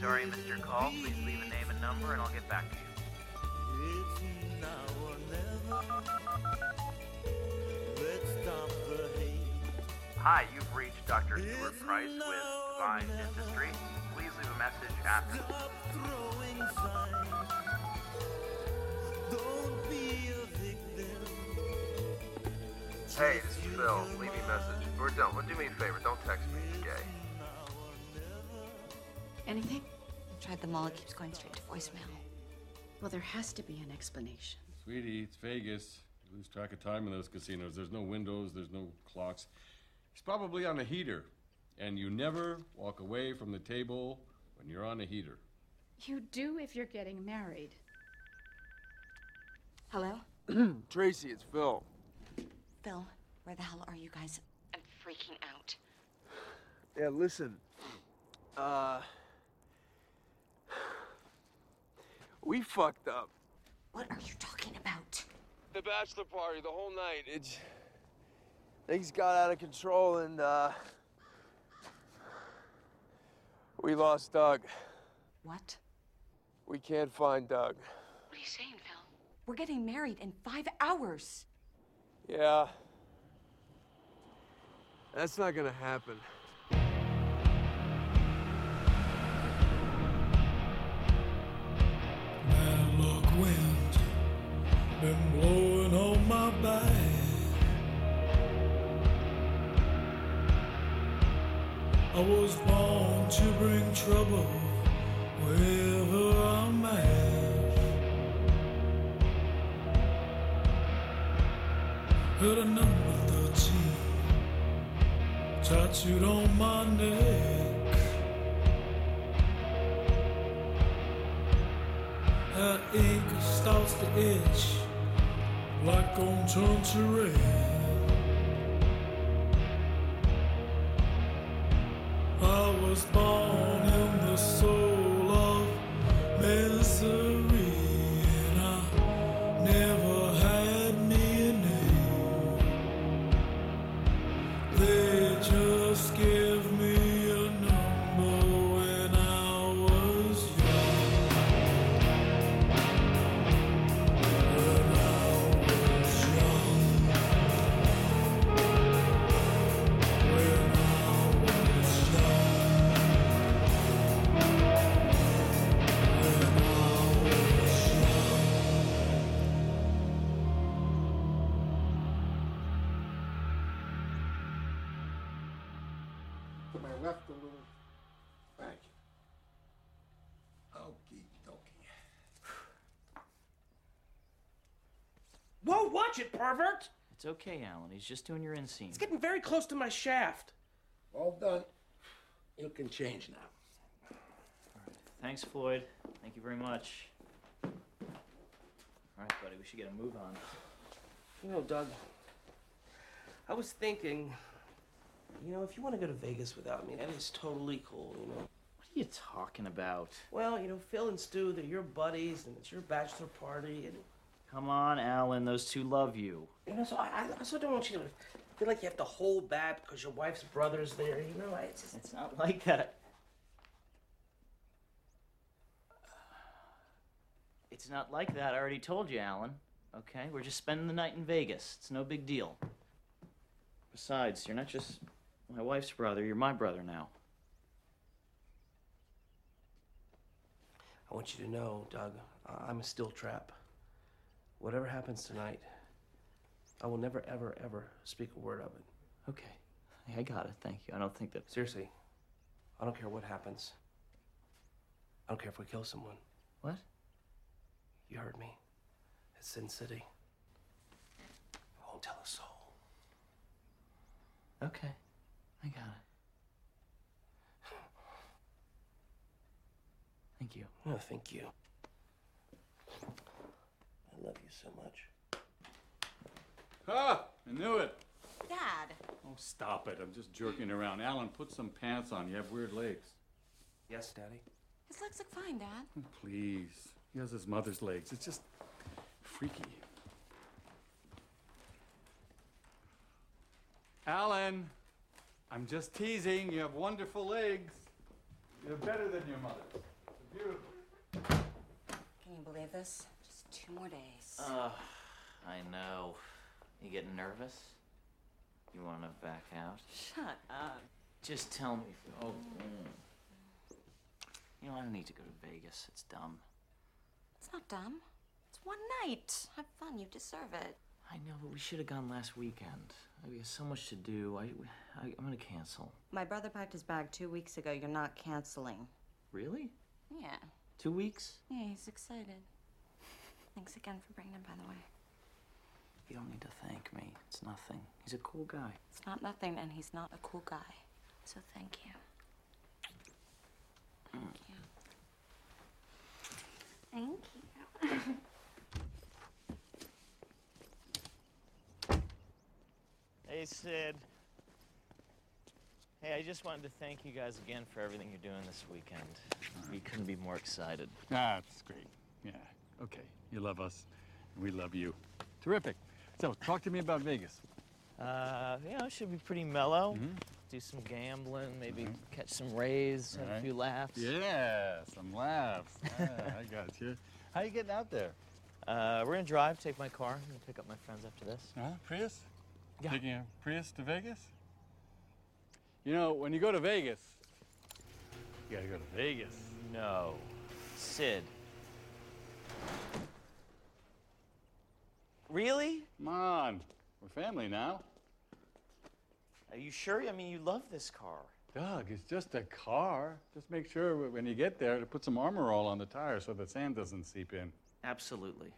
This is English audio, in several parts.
Sorry your call. Please leave a name and number, and I'll get back to you. Hi, you've reached Dr. Stuart Price with Divine Dentistry. Please leave a message after. Hey, this is Phil. Leave me a message. Or don't. Do me a favor. Don't text me. It's gay. Anything? Tried them all. It keeps going straight to voicemail. Well, there has to be an explanation. Sweetie, it's Vegas. You lose track of time in those casinos. There's no windows, there's no clocks. He's probably on a heater. And you never walk away from the table when you're on a heater. You do if you're getting married. Hello? Tracy, it's Phil. Phil, where the hell are you guys? I'm freaking out. Yeah, listen. Uh. We fucked up. What are you talking about? The bachelor party, the whole night. It's. Things got out of control and, uh. We lost Doug. What? We can't find Doug. What are you saying, Phil? We're getting married in five hours. Yeah. That's not gonna happen. I was born to bring trouble wherever I'm at. A number 13 tattooed on my neck. Her ink starts to itch like on turn to red. Was born watch it, pervert! It's okay, Alan. He's just doing your inseam. It's getting very close to my shaft. All done. You can change now. Thanks, Floyd. Thank you very much. All right, buddy, we should get a move on. You know, Doug, I was thinking, you know, if you want to go to Vegas without me, that is totally cool, you know. What are you talking about? Well, you know, Phil and Stu, they're your buddies, and it's your bachelor party, and Come on, Alan. Those two love you. you know, so I, I also don't want you to feel like you have to hold back because your wife's brother's there. You know, I, it's just, It's not like that. It's not like that. I already told you, Alan. Okay? We're just spending the night in Vegas. It's no big deal. Besides, you're not just my wife's brother, you're my brother now. I want you to know, Doug, I- I'm a steel trap. Whatever happens tonight, I will never, ever, ever speak a word of it. Okay. I got it. Thank you. I don't think that. Seriously, I don't care what happens. I don't care if we kill someone. What? You heard me. It's Sin City. I won't tell a soul. Okay. I got it. Thank you. No, thank you. I love you so much. Ah, I knew it. Dad. Oh, stop it. I'm just jerking around. Alan, put some pants on. You have weird legs. Yes, Daddy? His legs look fine, Dad. Oh, please. He has his mother's legs. It's just freaky. Alan, I'm just teasing. You have wonderful legs. You're better than your mother. Beautiful. Can you believe this? Just two more days. Ugh, I know. You getting nervous? You want to back out? Shut up. Just tell me. if- Oh. mm. You know, I don't need to go to Vegas. It's dumb. It's not dumb. It's one night. Have fun. You deserve it. I know, but we should have gone last weekend. We have so much to do. I, I, I'm gonna cancel. My brother packed his bag two weeks ago. You're not canceling. Really? Yeah. Two weeks? Yeah, he's excited. Thanks again for bringing him, by the way. You don't need to thank me. It's nothing. He's a cool guy. It's not nothing, and he's not a cool guy. So thank you. Thank you. Thank you. Hey, Sid. Hey, I just wanted to thank you guys again for everything you're doing this weekend. We couldn't be more excited. Ah, That's great. Yeah. Okay. You love us. and We love you. Terrific. So, talk to me about Vegas. Uh, you know, it should be pretty mellow. Mhm. Do some gambling, maybe catch some rays, have a few laughs. Yeah, some laughs. Yeah, I got you. How you getting out there? Uh, we're gonna drive, take my car, and pick up my friends after this. Huh? Prius? Yeah. Taking a Prius to Vegas? You know, when you go to Vegas, you gotta go to Vegas. No. Sid. Really? Come on. We're family now. Are you sure? I mean, you love this car. Doug, it's just a car. Just make sure when you get there to put some armor all on the tires so the sand doesn't seep in. Absolutely.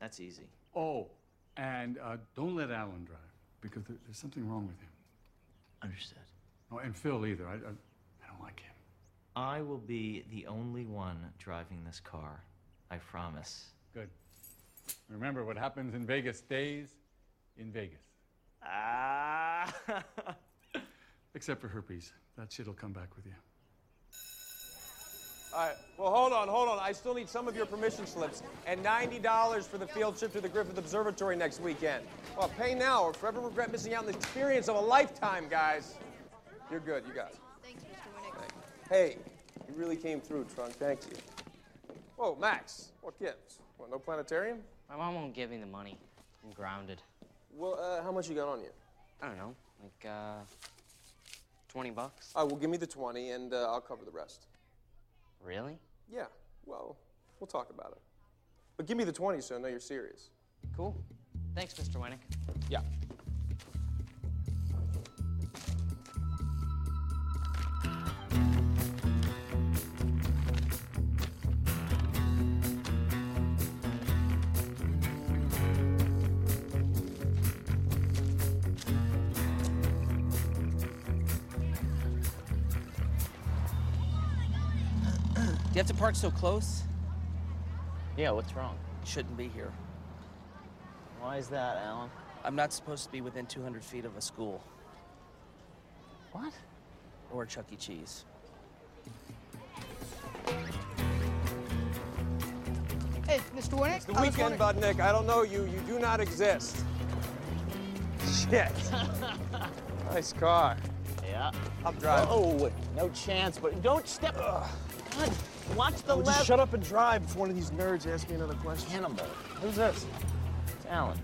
That's easy. Oh, and uh, don't let Alan drive because there, there's something wrong with him. Understood. Oh, and Phil either. I, I, I don't like him. I will be the only one driving this car. I promise. Good. Remember, what happens in Vegas stays in Vegas. Ah. Except for herpes. That shit'll come back with you. All right. Well, hold on, hold on. I still need some of your permission slips and $90 for the field trip to the Griffith Observatory next weekend. Well, pay now or forever regret missing out on the experience of a lifetime, guys. You're good. You got it. Thanks, Mr. Winnick. Hey, you really came through, Trunk. Thank you. Whoa, Max. What gives? What, no planetarium? My mom won't give me the money. I'm grounded. Well, uh, how much you got on you? I don't know, like uh, 20 bucks. All right, well, give me the 20 and uh, I'll cover the rest. Really? Yeah, well, we'll talk about it. But give me the 20 so I know you're serious. Cool. Thanks, Mr. Winnick. Yeah. You have to park so close? Yeah, what's wrong? Shouldn't be here. Why is that, Alan? I'm not supposed to be within 200 feet of a school What? or Chuck E. Cheese. Hey, Mr. Winnick. It's the weekend, Bud Nick. I don't know you. You do not exist. Shit. nice car. Yeah. I'm driving. Oh, no chance, but don't step. God, watch the Would you left. shut up and drive before one of these nerds asks me another question? Cannibal. Who's this? It's Alan.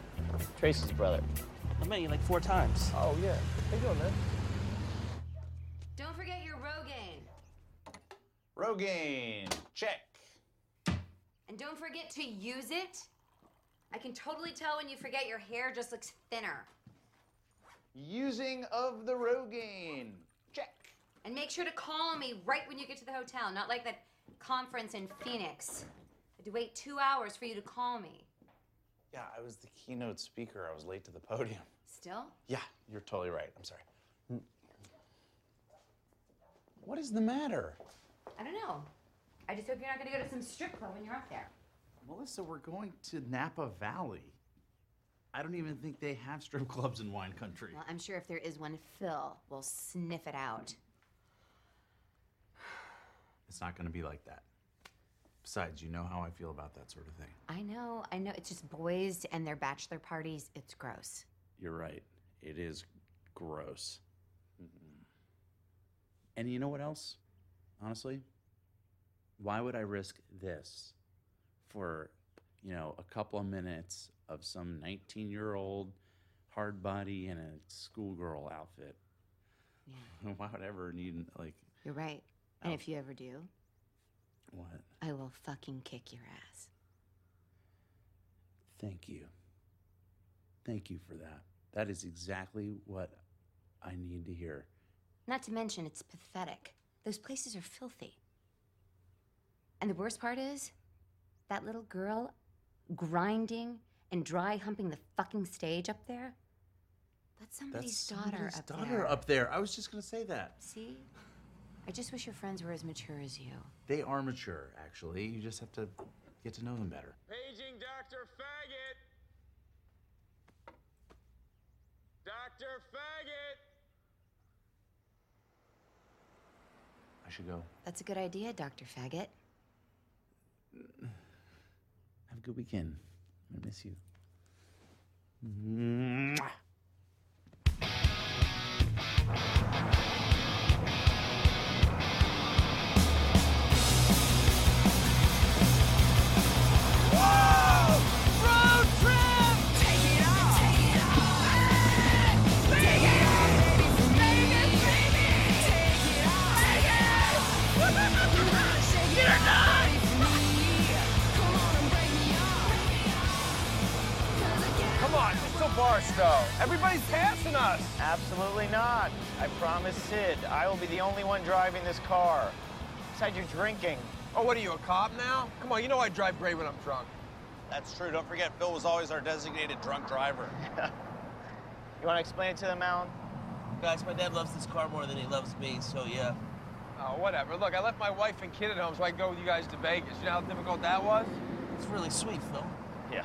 Tracy's brother. I met you like four times. Oh, yeah. How you doing, man? Don't forget your Rogaine. Rogaine, check. And don't forget to use it. I can totally tell when you forget your hair just looks thinner. Using of the Rogaine, check. And make sure to call me right when you get to the hotel, not like that conference in Phoenix. I had to wait two hours for you to call me. Yeah, I was the keynote speaker. I was late to the podium. Still? Yeah, you're totally right. I'm sorry. Hmm. What is the matter? I don't know. I just hope you're not going to go to some strip club when you're up there. Melissa, we're going to Napa Valley. I don't even think they have strip clubs in wine country. Well, I'm sure if there is one, Phil will sniff it out. It's not going to be like that. Besides, you know how I feel about that sort of thing. I know, I know. It's just boys and their bachelor parties. It's gross. You're right. It is gross. And you know what else? honestly, why would I risk this for, you know, a couple of minutes of some 19 year old hard body in a schoolgirl outfit? Yeah. Why would I ever need, like, You're right. And Oh. if you ever do, what? I will fucking kick your ass. Thank you. Thank you for that. That is exactly what I need to hear. Not to mention, it's pathetic. Those places are filthy. And the worst part is, that little girl grinding and dry humping the fucking stage up there. That's somebody's daughter somebody's up daughter there. up there. I was just going to say that. See? I just wish your friends were as mature as you. They are mature, actually. You just have to get to know them better. Paging Dr. Faggot. Dr. Faggot. I should go. That's a good idea, Dr. Faggot. Have a good weekend. I miss you. Mwah. Just till Barstow. Everybody's passing us. Absolutely not. I promise Sid, I will be the only one driving this car. Besides, you're drinking. Oh, what are you, a cop now? Come on, you know I drive great when I'm drunk. That's true. Don't forget, Phil was always our designated drunk driver. You want to explain it to them, Alan? Guys, my dad loves this car more than he loves me, so yeah. Oh, whatever. Look, I left my wife and kid at home so I could go with you guys to Vegas. You know how difficult that was? It's really sweet, Phil. Yeah.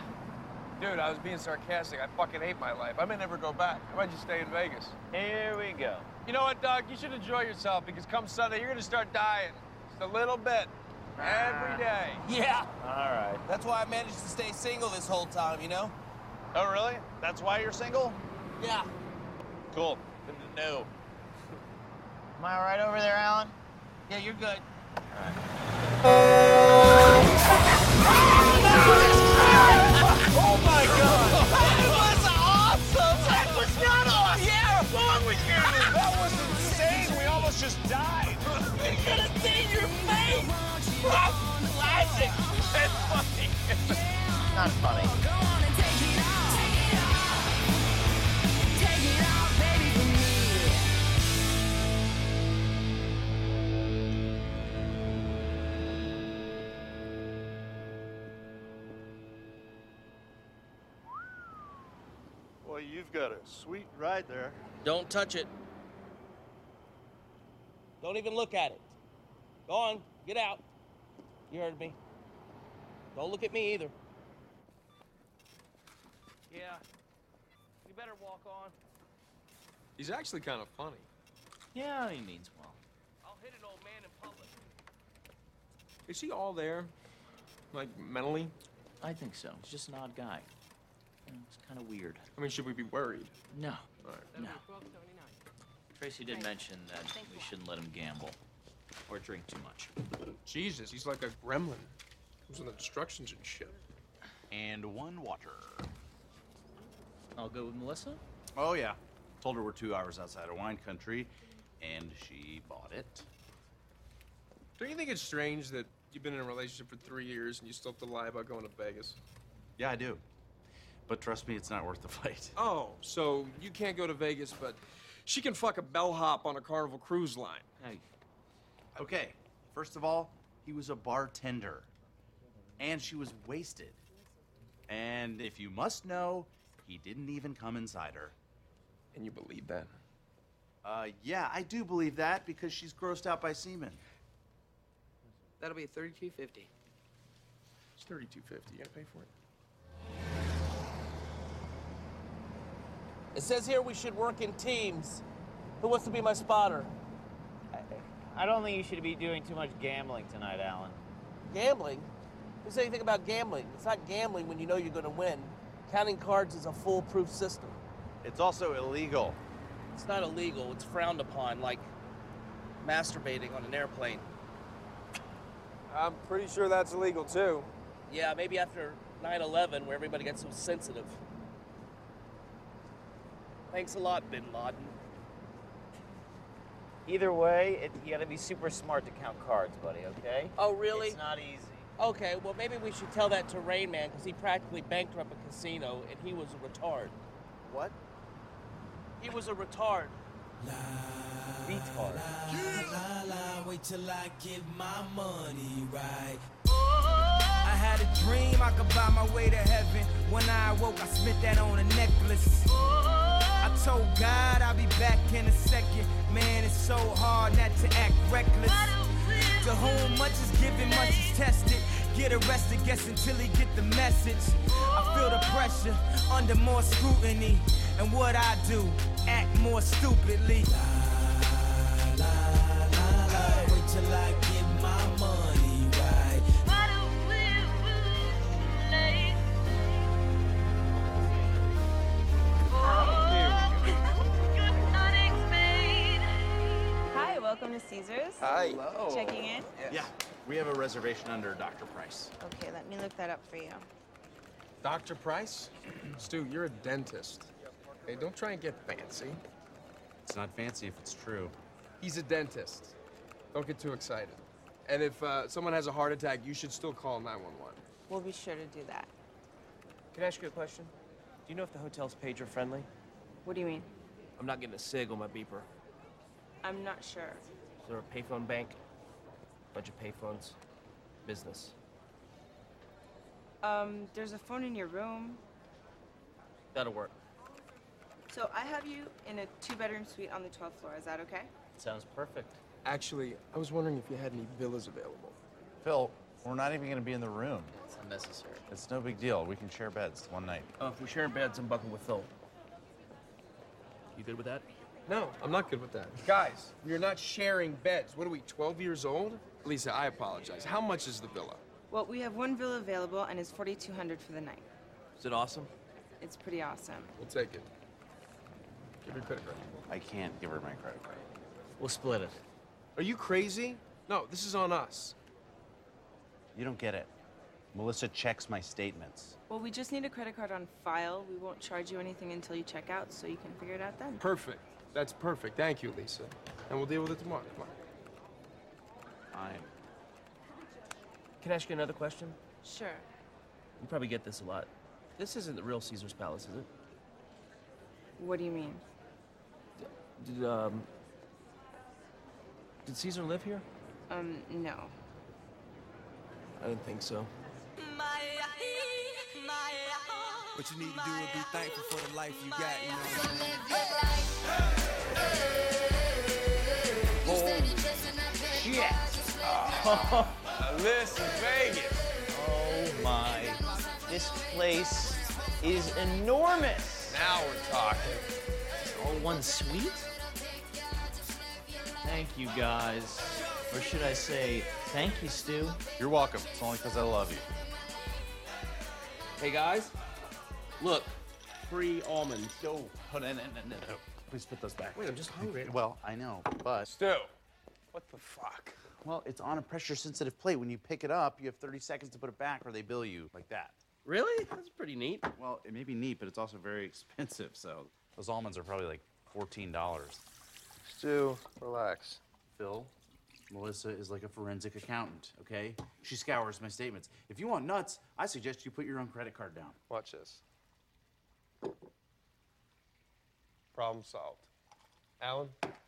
Dude, I was being sarcastic. I fucking hate my life. I may never go back. I might just stay in Vegas. Here we go. You know what, Doug? You should enjoy yourself because come Sunday, you're gonna start dying. Just a little bit. Every ah. day. Yeah. All right. That's why I managed to stay single this whole time, you know? Oh, really? That's why you're single? Yeah. Cool. Good to know. Am I all right over there, Alan? Yeah, you're good. Oh died! you could have seen your face! Classic! That's funny! Not funny. Well, you've got a sweet ride there. Don't touch it. Don't even look at it. Go on, get out. You heard me. Don't look at me either. Yeah. You better walk on. He's actually kind of funny. Yeah, he means well. I'll hit an old man in public. Is he all there? Like, mentally? I think so. He's just an odd guy. You know, It's kind of weird. I mean, should we be worried? No. All right. No. Tracy did mention that we shouldn't let him gamble or drink too much. Jesus, he's like a gremlin. Comes with instructions and shit. And one water. I'll go with Melissa. Oh, yeah. Told her we're two hours outside of wine country, and she bought it. Don't you think it's strange that you've been in a relationship for three years and you still have to lie about going to Vegas? Yeah, I do. But trust me, it's not worth the fight. Oh, so you can't go to Vegas, but she can fuck a bellhop on a Carnival cruise line. Hey, Okay, first of all, he was a bartender. And she was wasted. And if you must know, he didn't even come inside her. And you believe that? Uh, yeah, I do believe that because she's grossed out by semen. That'll be thirty-two fifty. It's thirty-two fifty. You gotta pay for it. It says here we should work in teams. Who wants to be my spotter? I don't think you should be doing too much gambling tonight, Alan. Gambling? Who said anything about gambling? It's not gambling when you know you're going to win. Counting cards is a foolproof system. It's also illegal. It's not illegal, it's frowned upon, like masturbating on an airplane. I'm pretty sure that's illegal too. Yeah, maybe after 9 11, where everybody gets so sensitive. Thanks a lot, Bin Laden. Either way, it, you gotta be super smart to count cards, buddy, okay? Oh, really? It's not easy. Okay, well, maybe we should tell that to Rain Man because he practically bankrupted a casino and he was a retard. What? He was a retard. Retard. La la, wait till I get my money right. I had a dream I could buy my way to heaven. When I awoke, I spent that on a necklace. I told God I'll be back in a second. Man, it's so hard not to act reckless. To whom much is given, much is tested. Get arrested, guess until he get the message. I feel the pressure under more scrutiny. And what I do, act more stupidly. Caesars. Hi. Hello. Checking in? Yeah, we have a reservation under Dr. Price. Okay, let me look that up for you. Dr. Price? Stu, you're a dentist. Hey, don't try and get fancy. It's not fancy if it's true. He's a dentist. Don't get too excited. And if uh, someone has a heart attack, you should still call 911. We'll be sure to do that. Can I ask you a question? Do you know if the hotel's pager friendly? What do you mean? I'm not getting a SIG on my beeper. I'm not sure. Is there a payphone bank? Bunch of payphones. Business. Um, there's a phone in your room. That'll work. So I have you in a two-bedroom suite on the 12th floor. Is that okay? Sounds perfect. Actually, I was wondering if you had any villas available. Phil, we're not even gonna be in the room. It's unnecessary. It's no big deal. We can share beds one night. Oh, if we share beds, I'm bucking with Phil. You good with that? No, I'm not good with that. Guys, we are not sharing beds. What are we, 12 years old? Lisa, I apologize. How much is the villa? Well, we have one villa available, and it's 4,200 for the night. Is it awesome? It's pretty awesome. We'll take it. Give your credit card. I can't give her my credit card. We'll split it. Are you crazy? No, this is on us. You don't get it. Melissa checks my statements. Well, we just need a credit card on file. We won't charge you anything until you check out, so you can figure it out then. Perfect. That's perfect. Thank you, Lisa. And we'll deal with it tomorrow. Come on. Fine. Can I ask you another question? Sure. You probably get this a lot. This isn't the real Caesar's Palace, is it? What do you mean? Did, um... Did Caesar live here? Um, no. I didn't think so. What you need to do is be thankful for the life you got, you know Shit. Now, this is Vegas. Oh my. This place is enormous. Now we're talking. All one suite? Thank you guys. Or should I say, thank you, Stu. You're welcome. It's only because I love you. Hey, guys. Look. Free almonds. No, oh, no, no, no, no, no. Please put those back. Wait, I'm just hungry. Well, I know, but Stu, what the fuck? well, it's on a pressure-sensitive plate. When you pick it up, you have 30 seconds to put it back, or they bill you like that. Really? That's pretty neat. Well, it may be neat, but it's also very expensive. So those almonds are probably like fourteen dollars. Stu, relax. Phil, Melissa is like a forensic accountant. Okay, she scours my statements. If you want nuts, I suggest you put your own credit card down. Watch this. Problem solved. Alan,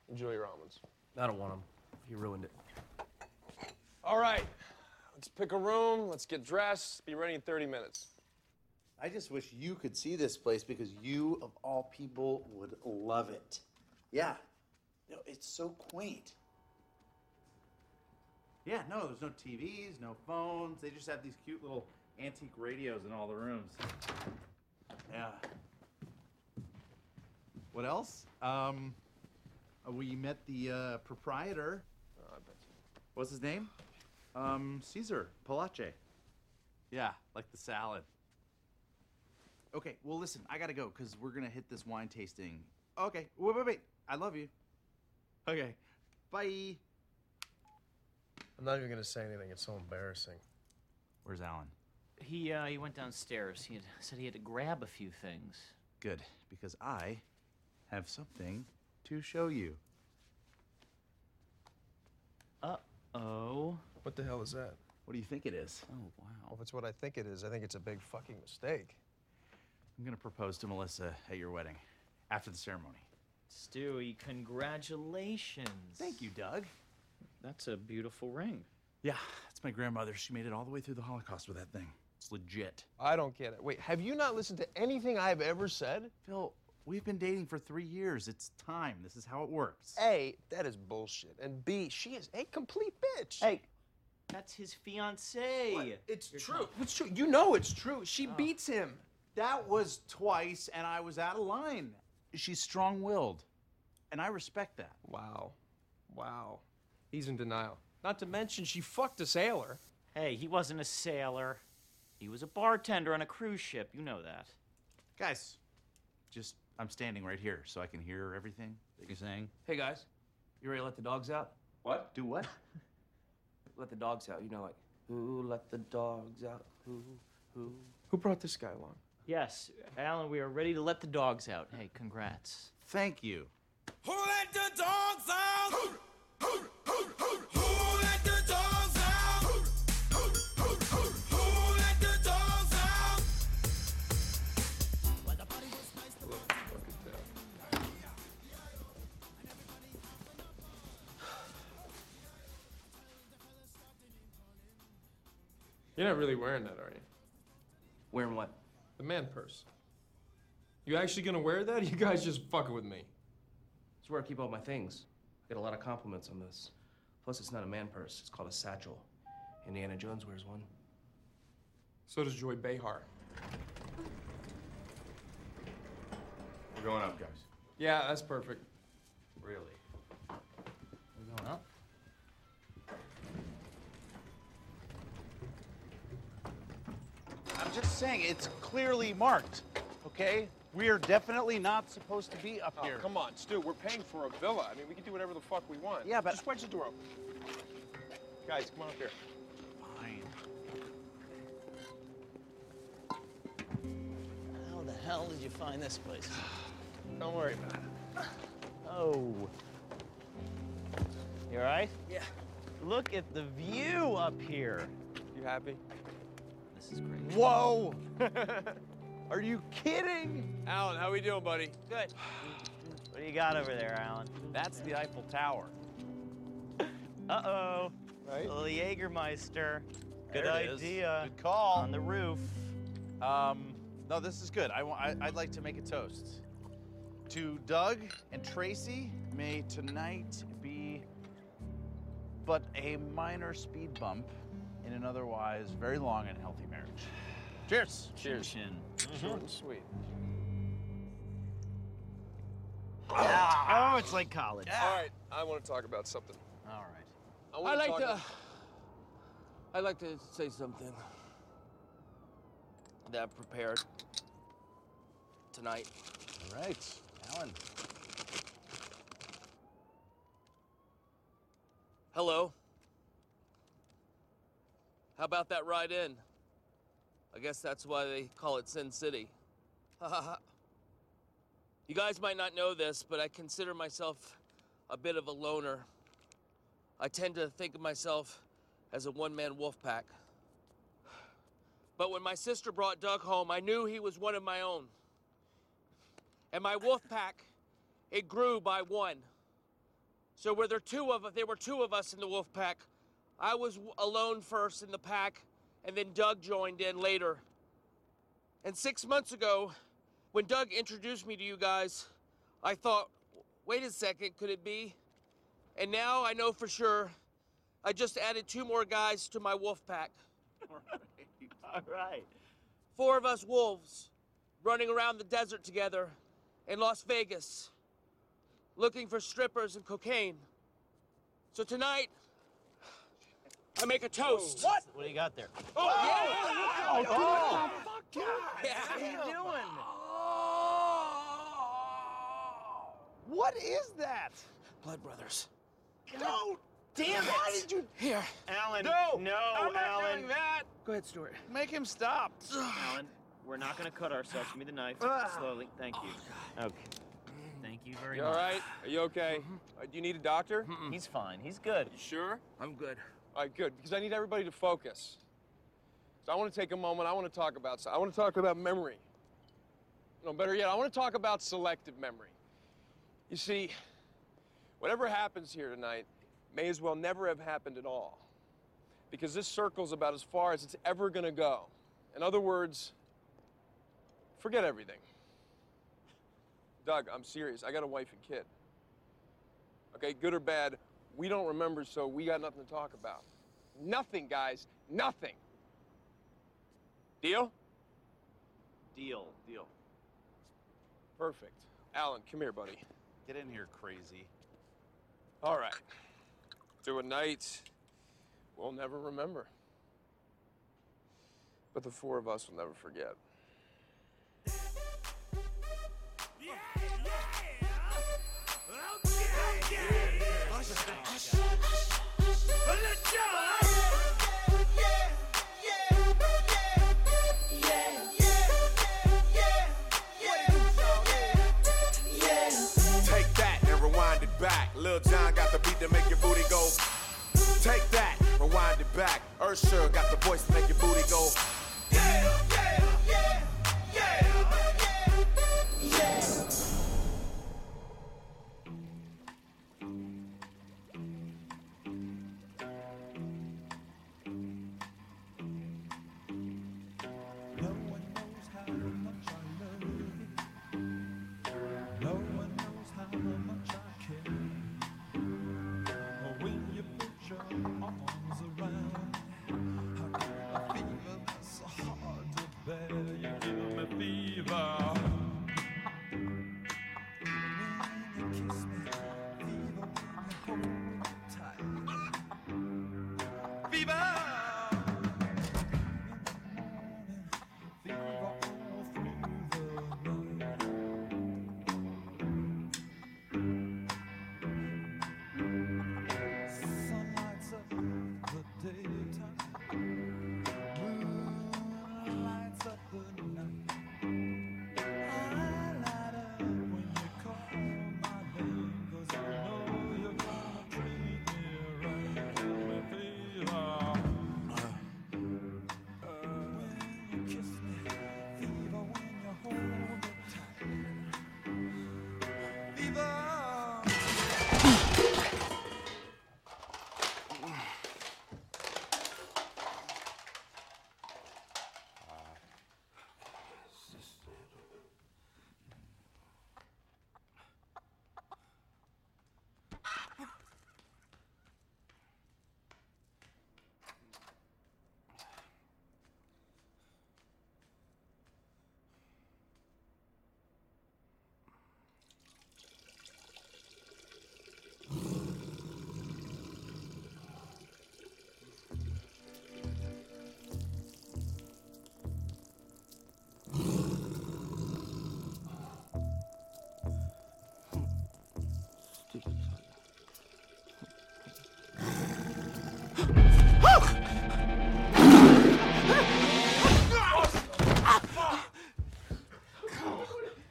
enjoy your almonds. I don't want them. You ruined it. All right, let's pick a room. Let's get dressed. Be ready in 30 minutes. I just wish you could see this place because you, of all people, would love it. Yeah. No, it's so quaint. Yeah, no, there's no TVs, no phones. They just have these cute little antique radios in all the rooms. Yeah. What else? Um, uh, we met the uh, proprietor. What's his name? Um, Caesar Palace. Yeah, like the salad. Okay, well, listen, I gotta go because we're gonna hit this wine tasting. Okay, wait, wait, wait. I love you. Okay, bye. I'm not even gonna say anything. It's so embarrassing. Where's Alan? He uh, he went downstairs. He had said he had to grab a few things. Good, because I have something to show you. Uh oh. What the hell is that? What do you think it is? Oh wow. Well, if it's what I think it is, I think it's a big fucking mistake. I'm gonna propose to Melissa at your wedding after the ceremony. Stewie, congratulations. Thank you, Doug. That's a beautiful ring. Yeah, it's my grandmother. She made it all the way through the Holocaust with that thing. It's legit. I don't get it. Wait, have you not listened to anything I've ever said? Phil, we've been dating for three years. It's time. This is how it works. A, that is bullshit. And B, she is a complete bitch. Hey, that's his fiancee. It's true. It's true. You know it's true. She oh. beats him. That was twice, and I was out of line. She's strong willed, and I respect that. Wow. Wow. He's in denial. Not to mention, she fucked a sailor. Hey, he wasn't a sailor. He was a bartender on a cruise ship. You know that. Guys, just, I'm standing right here so I can hear everything that you're saying. Hey guys, you ready to let the dogs out? What? Do what? Let the dogs out. You know, like who let the dogs out? Who? Who? Who brought this guy along? Yes, Alan, we are ready to let the dogs out. Hey, congrats. Thank you. Who let the dogs out? Who let the dogs You're not really wearing that, are you? Wearing what? The man purse. You actually gonna wear that? You guys just fucking with me. It's where I keep all my things. I get a lot of compliments on this. Plus, it's not a man purse. It's called a satchel. Indiana Jones wears one. So does Joy Behar. We're going up, guys. Yeah, that's perfect. Really? We're going up. I'm just saying, it's clearly marked, okay? We are definitely not supposed to be up Oh, here. come on, Stu. We're paying for a villa. I mean, we can do whatever the fuck we want. Yeah, but- Just wedge the door open. Guys, come on up here. Fine. How the hell did you find this place? Don't worry about it. Oh. You all right? Yeah. Look at the view up here. You happy? This is great. Whoa! Are you kidding? Alan, how are we doing, buddy? Good. What do you got over there, Alan? That's the Eiffel Tower. Uh-oh. Right? A little Jägermeister. Good There it is. idea. Good call. On the roof. Um, no, this is good. I, I, I'd like to make a toast. To Doug and Tracy, may tonight be but a minor speed bump in an otherwise very long and healthy marriage. Cheers. Cheers. Chin. Mm-hmm. Short and sweet. Ah. Oh, it's like college. All right, I want to talk about something. All right. I want I'd like talk to. I'd like to say something that I prepared tonight. All right, Alan. Hello. How about that ride in? I guess that's why they call it Sin City. you guys might not know this, but I consider myself a bit of a loner. I tend to think of myself as a one man wolf pack. But when my sister brought Doug home, I knew he was one of my own. And my wolf pack, it grew by one. So were there two of us? There were two of us in the wolf pack. I was alone first in the pack, and then Doug joined in later. And six months ago, when Doug introduced me to you guys, I thought, wait a second, could it be? And now I know for sure. I just added two more guys to my wolf pack. All right. Four of us wolves running around the desert together in Las Vegas, looking for strippers and cocaine. So tonight, I make a toast. What? What do you got there? Oh, yeah! Oh, Yeah. What are you doing? What is that? Blood Brothers. Don't Damn it! Why did you? Here. Alan. No! No, I'm not Alan. doing that! Go ahead, Stuart. Make him stop. Alan, we're not gonna cut ourselves. Give me the knife. Slowly. Thank you. okay. Thank you very You much. all right? Are you okay? Uh, do you need a doctor? He's fine. He's good. You sure? I'm good. All right, good. Because I need everybody to focus. So I want to take a moment. I want to talk about. I want to talk about memory. No, better yet, I want to talk about selective memory. You see, whatever happens here tonight may as well never have happened at all. Because this circle's about as far as it's ever going to go. In other words, forget everything. Doug, I'm serious. I got a wife and kid. Okay, good or bad, we don't remember, so we got nothing to talk about. Nothing, guys. Nothing. Deal? Deal. Deal. Perfect. Alan, come here, buddy. Get in here, crazy. All right. To a night we'll never remember. But the four of us will never forget. Take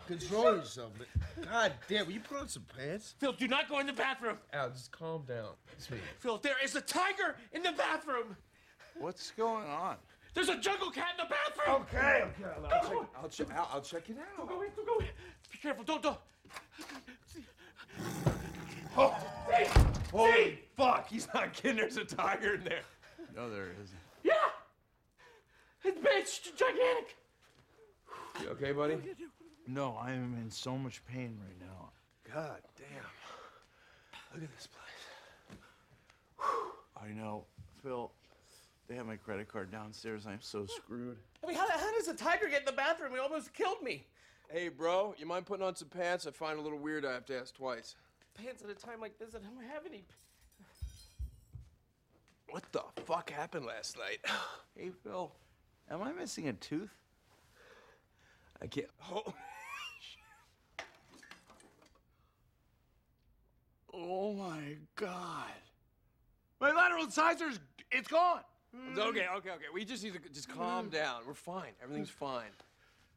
Control yourself. man. God damn, will you put on some pants? Phil, do not go in the bathroom. Al, just calm down. It's me. Phil, there is a tiger in the bathroom. What's going on? There's a jungle cat in the bathroom. Okay, okay, I'll check, I'll check, I'll, I'll check it out. Go in, go in. Be careful. Don't, don't. Oh, holy fuck! He's not kidding. There's a tiger in there. No, there isn't. Yeah. It's big. It's gigantic. You okay, buddy? No, I am in so much pain right now. God damn. Look at this place. I know, Phil. They have my credit card downstairs. I'm so screwed. I mean, how, how does a tiger get in the bathroom? He almost killed me. Hey, bro, you mind putting on some pants? I find a little weird I have to ask twice. Pants at a time like this, I don't have any. What the fuck happened last night? Hey, Phil. Am I missing a tooth? I can't. Oh. Oh my God. My lateral incisors, it's gone. It's okay, okay, okay. We just need to just calm mm. down. We're fine. Everything's fine.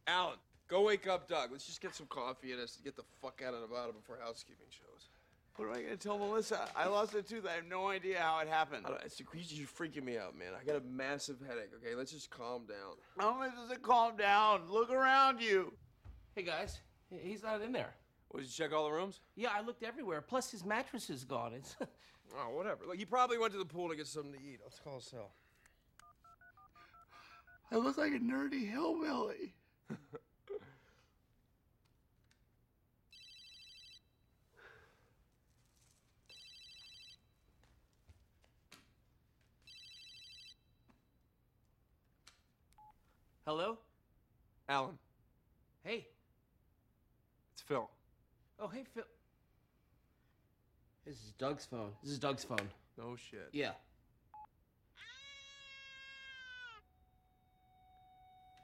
Alan, go wake up Doug. Let's just get some coffee and us get the fuck out of the bottom before housekeeping shows. What am I gonna tell Melissa? I lost a tooth. I have no idea how it happened. I don't, it's, you're freaking me out, man. I got a massive headache. Okay, let's just calm down. How much does it calm down? Look around you. Hey guys, he's not in there. What, did you check all the rooms? Yeah, I looked everywhere. Plus his mattress is gone. It's Oh, whatever. Look, he probably went to the pool to get something to eat. Let's call a cell. I look like a nerdy hillbilly. Hello? Alan, Hey. it's Phil. Oh, hey, Phil. This is Doug's phone. This is Doug's phone. No shit. Yeah.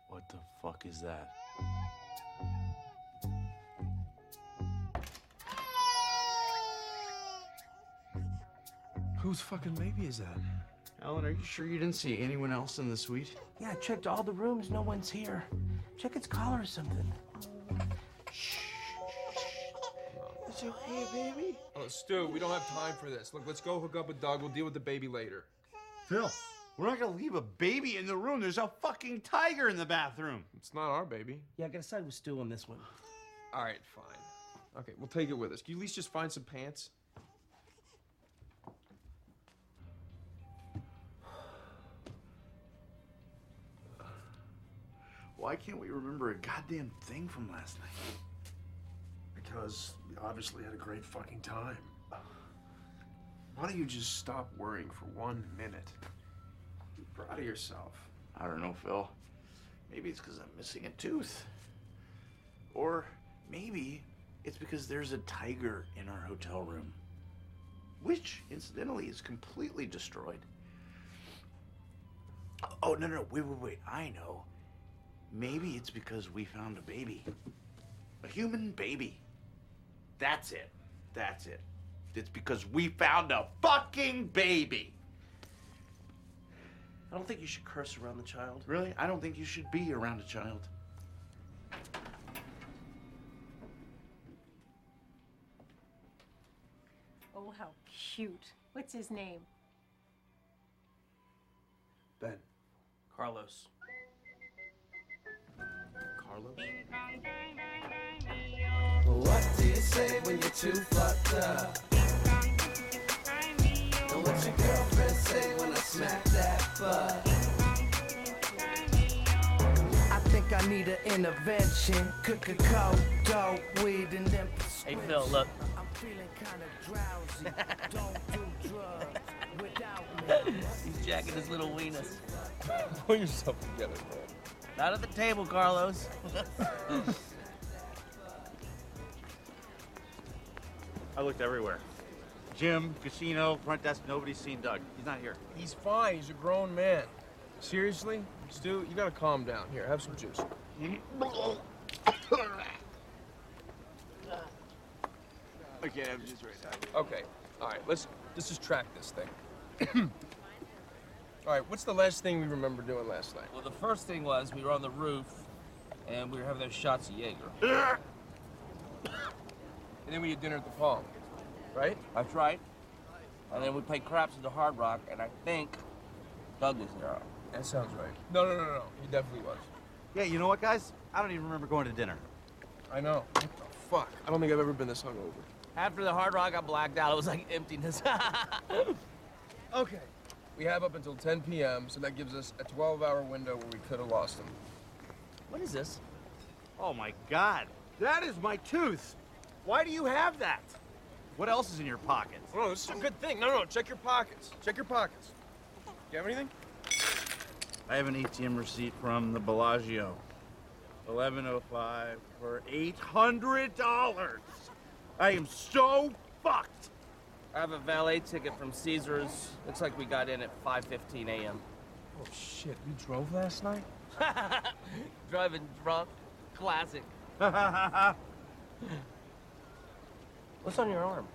What the fuck is that? Whose fucking baby is that? Alan, are you sure you didn't see anyone else in the suite? Yeah, I checked all the rooms. No one's here. Check its collar or something. Shh. It's okay, baby. Oh, Stu, we don't have time for this. Look, let's go hook up with Doug. We'll deal with the baby later. Phil, we're not gonna leave a baby in the room. There's a fucking tiger in the bathroom. It's not our baby. Yeah, I gotta side with Stu on this one. All right, fine. Okay, we'll take it with us. Can you at least just find some pants? Why can't we remember a goddamn thing from last night? Because we obviously had a great fucking time. Why don't you just stop worrying for one minute? Be proud of yourself. I don't know, Phil. Maybe it's because I'm missing a tooth. Or maybe it's because there's a tiger in our hotel room. Which, incidentally, is completely destroyed. Oh, no, no, wait, wait, wait. I know. Maybe it's because we found a baby. A human baby. That's it. That's it. It's because we found a fucking baby. I don't think you should curse around the child. Really? I don't think you should be around a child. Oh, how cute. What's his name? Ben. Carlos. Carlos? What do you say when you're too fucked up? And what your girlfriend say when I smack that butt? I think I need an intervention. Cook a cold dope, weed, and then Hey, Phil, look. I'm feeling kind of drowsy. Don't do drugs without me. He's jacking his little weenus. Pull yourself together, man. Not at the table, Carlos. I looked everywhere. Gym, casino, front desk, nobody's seen Doug. He's not here. He's fine. He's a grown man. Seriously? Stu, you gotta calm down. Here, have some juice. I can't have juice right now. Okay. All right. Let's let's just track this thing. All right. What's the last thing we remember doing last night? Well, the first thing was we were on the roof and we were having those shots of Jaeger. And then we had dinner at the Palm, right? That's right. And then we played craps at the Hard Rock, and I think Doug was there. That sounds right. No, no, no, no. He definitely was. Yeah, you know what, guys? I don't even remember going to dinner. I know. What the fuck? I don't think I've ever been this hungover. After the Hard Rock, I blacked out. It was like emptiness. Okay. We have up until 10 p.m., so that gives us a 12-hour window where we could have lost them. what is this? Oh my god. That is my tooth. Why do you have that? What else is in your pockets? Oh, this is a good thing. No, no, check your pockets. Check your pockets. Do you have anything? I have an ATM receipt from the Bellagio. 1105 for $800. I am so fucked. I have a valet ticket from Caesars. Looks like we got in at 5:15 a.m. Oh shit, you drove last night? Driving drunk, classic. What's on your arm?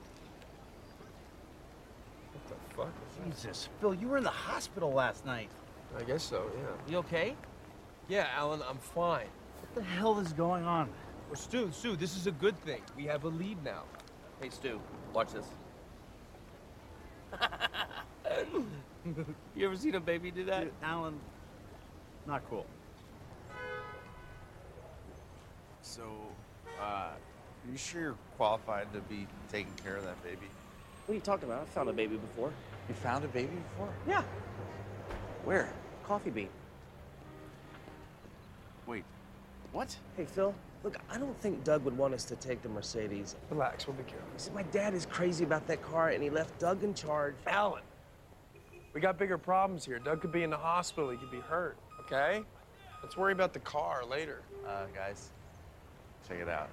What the fuck? Is that? Jesus, Phil, you were in the hospital last night. I guess so, yeah. You okay? Yeah, Alan, I'm fine. What the hell is going on? Well, Stu, Stu, this is a good thing. We have a lead now. Hey, Stu, watch this. You ever seen a baby do that? Dude, Alan, not cool. So, uh, are you sure you're qualified to be taking care of that baby? What are you talking about? I found a baby before. You found a baby before? Yeah. Where? Coffee bean. Wait, what? Hey, Phil, look, I don't think Doug would want us to take the Mercedes. Relax, we'll be careful. See, my dad is crazy about that car, and he left Doug in charge. Alan, we got bigger problems here. Doug could be in the hospital. He could be hurt, okay? Let's worry about the car later. Uh, guys, check it out.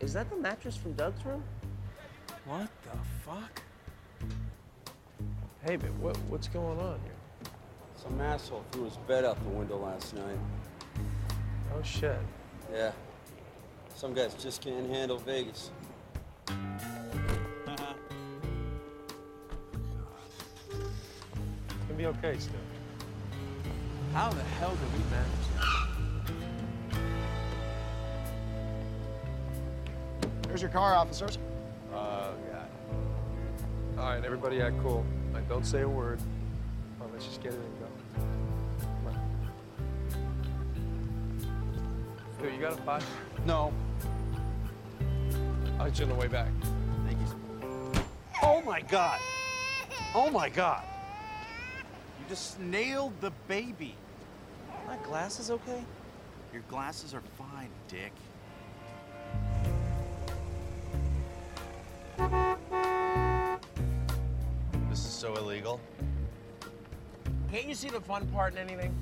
Is that the mattress from Doug's room? What the fuck? Hey, man, what, what's going on here? Some asshole threw his bed out the window last night. Oh, shit. Yeah. Some guys just can't handle Vegas. It's gonna be okay, Stu. How the hell did we manage that? There's your car, officers. Uh, oh, God. All right, everybody act cool. All right, don't say a word. Come let's just get it and go. Come on. Stu, you got a five? No. I'll hit you on the way back. Thank you. Oh my God! Oh my God! You just nailed the baby. My glasses okay? Your glasses are fine, Dick. Can't you see the fun part in anything?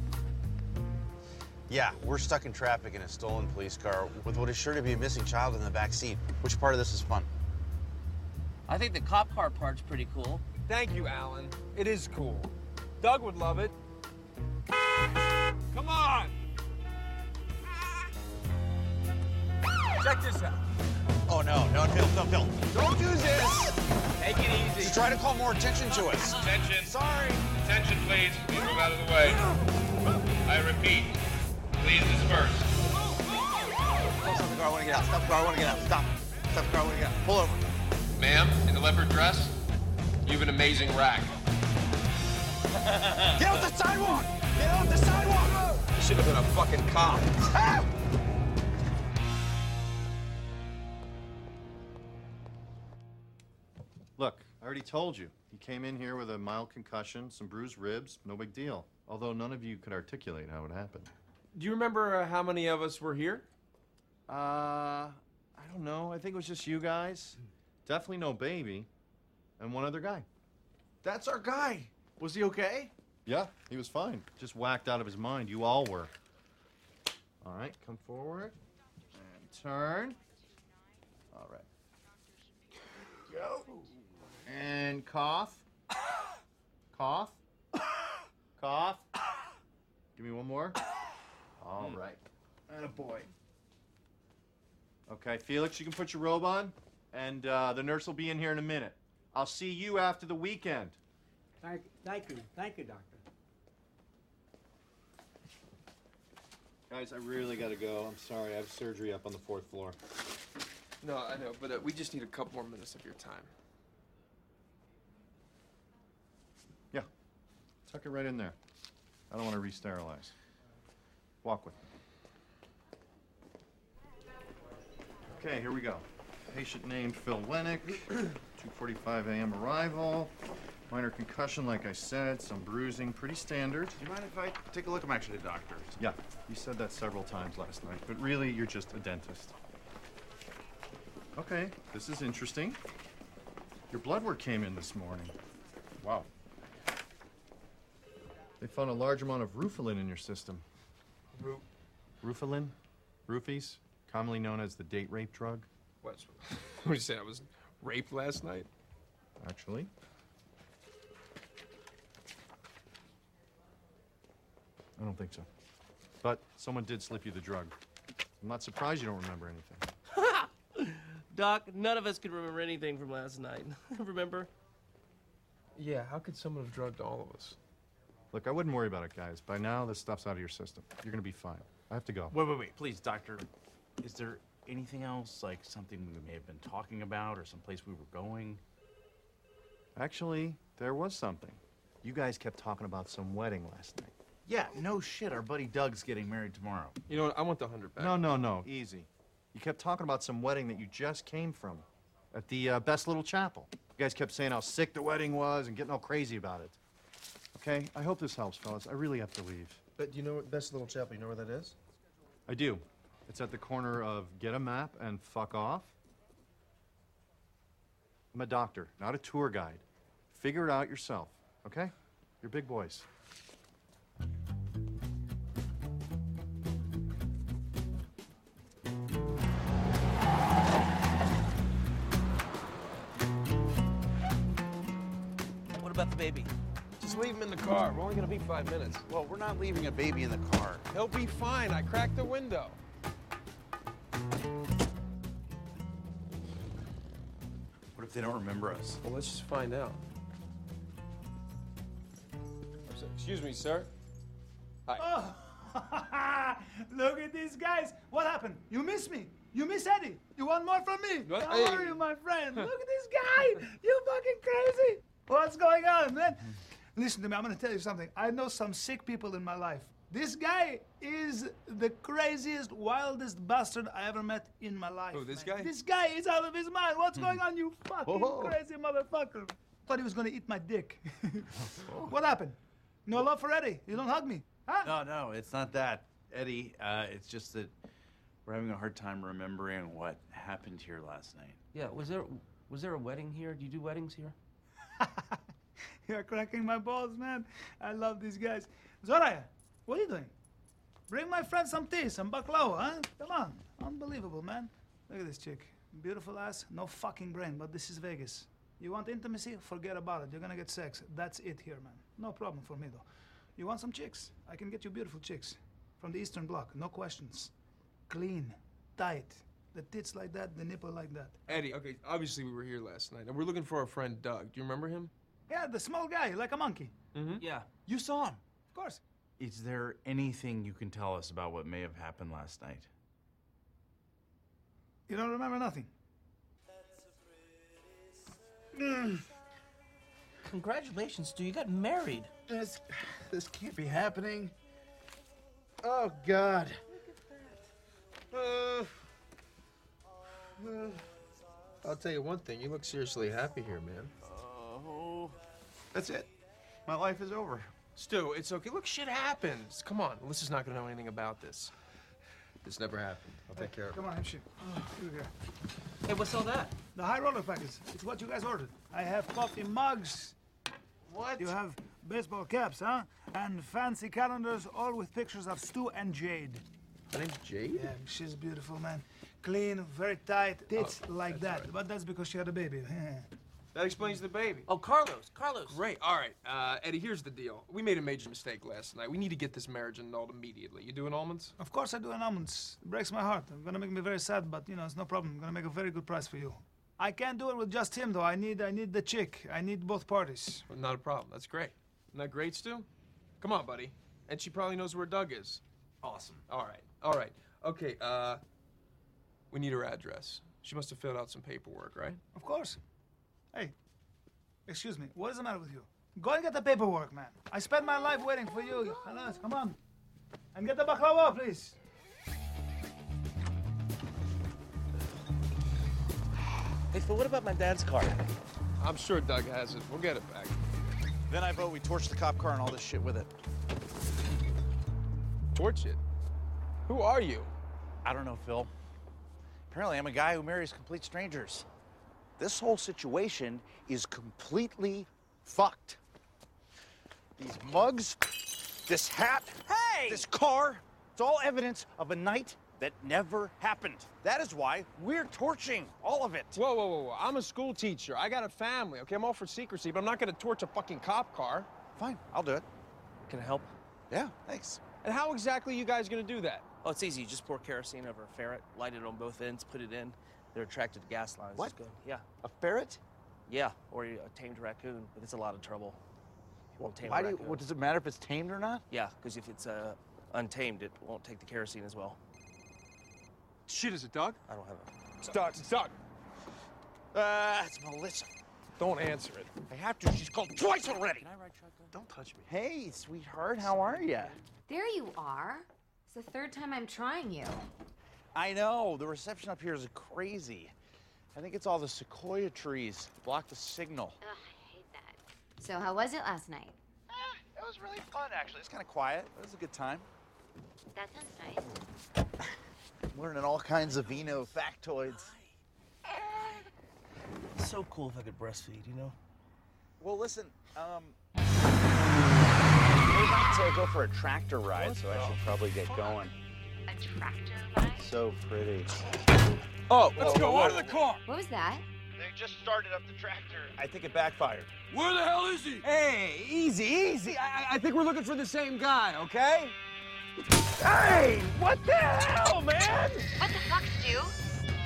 Yeah, we're stuck in traffic in a stolen police car with what is sure to be a missing child in the back seat. Which part of this is fun? I think the cop car part's pretty cool. Thank you, Alan. It is cool. Doug would love it. More attention to us. Attention. Sorry. Attention, please. Please move out of the way. I repeat, please disperse. Oh, stop the car, I wanna get out. Stop the car, I wanna get out. Stop. Stop the car, I wanna get out. Pull over. Ma'am, in the leopard dress, you have an amazing rack. Get off the sidewalk! Get off the sidewalk! You should have been a fucking cop. Already told you. He came in here with a mild concussion, some bruised ribs, no big deal. Although none of you could articulate how it happened. Do you remember uh, how many of us were here? Uh, I don't know. I think it was just you guys. Definitely no baby. And one other guy. That's our guy. Was he okay? Yeah, he was fine. Just whacked out of his mind. You all were. All right, come forward. And turn. All right. Go. And cough. cough. cough. Give me one more. All right. And a boy. Okay, Felix, you can put your robe on, and uh, the nurse will be in here in a minute. I'll see you after the weekend. Thank, thank you, thank you, doctor. Guys, I really gotta go. I'm sorry. I have surgery up on the fourth floor. No, I know, but uh, we just need a couple more minutes of your time. Tuck it right in there. I don't want to re-sterilize. Walk with me. Okay, here we go. Patient named Phil Wenneck, 2.45 a.m. arrival. Minor concussion, like I said, some bruising, pretty standard. Do you mind if I take a look? I'm actually a doctor. Yeah, you said that several times last night, but really, you're just a dentist. Okay, this is interesting. Your blood work came in this morning. Wow. They found a large amount of Rohypnol in your system. Ru- Rohypnol? Roofies? Commonly known as the date rape drug? What's, what did you say? I was raped last night? Actually. I don't think so. But someone did slip you the drug. I'm not surprised you don't remember anything. Doc, none of us can remember anything from last night. remember? Yeah, how could someone have drugged all of us? Look, I wouldn't worry about it, guys. By now, this stuff's out of your system. You're gonna be fine. I have to go. Wait, wait, wait. Please, doctor. Is there anything else, like something we may have been talking about or someplace we were going? Actually, there was something. You guys kept talking about some wedding last night. Yeah, no shit. Our buddy Doug's getting married tomorrow. You know what? I want the hundred back. No, no, no. Easy. You kept talking about some wedding that you just came from at the uh, Best Little Chapel. You guys kept saying how sick the wedding was and getting all crazy about it. Okay? I hope this helps, fellas. I really have to leave. But do you know what, Best Little Chapel, you know where that is? I do. It's at the corner of Get a Map and Fuck Off. I'm a doctor, not a tour guide. Figure it out yourself, okay? You're big boys. What about the baby? Just leave him in the car. We're only gonna be five minutes. Well, we're not leaving a baby in the car. He'll be fine. I cracked the window. What if they don't remember us? Well, let's just find out. Excuse me, sir. Hi. Oh, look at these guys. What happened? You miss me. You miss Eddie. You want more from me? What? How Hey. are you, my friend? Look at this guy. You fucking crazy. What's going on, man? Listen to me. I'm going to tell you something. I know some sick people in my life. This guy is the craziest, wildest bastard I ever met in my life. Who, this man. guy? This guy is out of his mind. What's going on, you fucking Whoa. crazy motherfucker? Thought he was going to eat my dick. what happened? No love for Eddie. You don't hug me. Huh? No, no, it's not that, Eddie. Uh, it's just that we're having a hard time remembering what happened here last night. Yeah, was there was there a wedding here? Do you do weddings here? You're cracking my balls, man. I love these guys. Zoraya, what are you doing? Bring my friend some tea, some baklava, huh? Come on. Unbelievable, man. Look at this chick. Beautiful ass, no fucking brain, but this is Vegas. You want intimacy? Forget about it. You're gonna get sex. That's it here, man. No problem for me, though. You want some chicks? I can get you beautiful chicks. From the Eastern Bloc, no questions. Clean, tight. The tits like that, the nipple like that. Eddie, okay, obviously we were here last night, and we're looking for our friend Doug. Do you remember him? Yeah, the small guy, like a monkey. Mm-hmm. Yeah. You saw him. Of course. Is there anything you can tell us about what may have happened last night? You don't remember nothing. Congratulations, dude. You got married. This, this can't be happening. Oh, God. Uh, uh, I'll tell you one thing. You look seriously happy here, man. Oh. That's it. My life is over. Stu, it's okay. Look, shit happens. Come on. Alyssa's not gonna know anything about this. This never happened. I'll take care of it. Come on, have shit. Oh, here we go. Hey, what's all that? The high roller package. It's what you guys ordered. I have coffee mugs. What? You have baseball caps, huh? And fancy calendars, all with pictures of Stu and Jade. Her name's Jade? Yeah, she's beautiful, man. Clean, very tight, oh, tits like that. But that's because she had a baby. That explains the baby. Oh, Carlos. Carlos. Great. All right, uh, Eddie. Here's the deal. We made a major mistake last night. We need to get this marriage annulled immediately. You doing almonds? of course, I do an almonds. It breaks my heart. I'm gonna make me very sad, but you know, it's no problem. I'm gonna make a very good price for you. I can't do it with just him, though. I need, I need the chick. I need both parties. Well, not a problem. That's great. Isn't that great, Stu? Come on, buddy. And she probably knows where Doug is. Awesome. All right. All right. Okay. Uh, we need her address. She must have filled out some paperwork, right? Of course. Hey, excuse me. What is the matter with you? Go and get the paperwork, man. I spent my life waiting for you. Khalas, come on. And get the baklava, please. Hey, Phil, what about my dad's car? I'm sure Doug has it. We'll get it back. Then I vote we torch the cop car and all this shit with it. Torch it? Who are you? I don't know, Phil. Apparently, I'm a guy who marries complete strangers. This whole situation is completely fucked. These mugs, this hat, hey! this car, it's all evidence of a night that never happened. That is why we're torching all of it. Whoa, whoa, whoa, whoa. I'm a school teacher. I got a family, okay? I'm all for secrecy, but I'm not gonna torch a fucking cop car. Fine, I'll do it. Can I help? Yeah, thanks. And how exactly are you guys gonna do that? Oh, it's easy. You just pour kerosene over a ferret, light it on both ends, put it in, They're attracted to gas lines. What? It's good. Yeah. A ferret? Yeah, or a tamed raccoon, but it's a lot of trouble. You won't tame Why a do you, raccoon. what, does it matter if it's tamed or not? Yeah, because if it's uh, untamed, it won't take the kerosene as well. Shit, is it Doug? I don't have a. It's Doug. It's Doug. Uh, it's Melissa. Don't answer it. I have to. She's called twice already. Can I ride shotgun? Don't touch me. Hey, sweetheart, how are you? There you are. It's the third time I'm trying you. I know. The reception up here is crazy. I think it's all the sequoia trees block the signal. Ugh, I hate that. So how was it last night? It was really fun, actually. It's kind of quiet. It was a good time. That sounds nice. Learning all kinds of Vino factoids. It's so cool if I could breastfeed, you know? Well, listen, um, we're about to go for a tractor ride, so I should probably get going. A tractor? So pretty. Oh, let's whoa, go whoa, out of the car. What was that? They just started up the tractor. I think it backfired. Where the hell is he? Hey, easy, easy. I, I- I think we're looking for the same guy, okay? Hey, what the hell, man? What the fuck, Stu?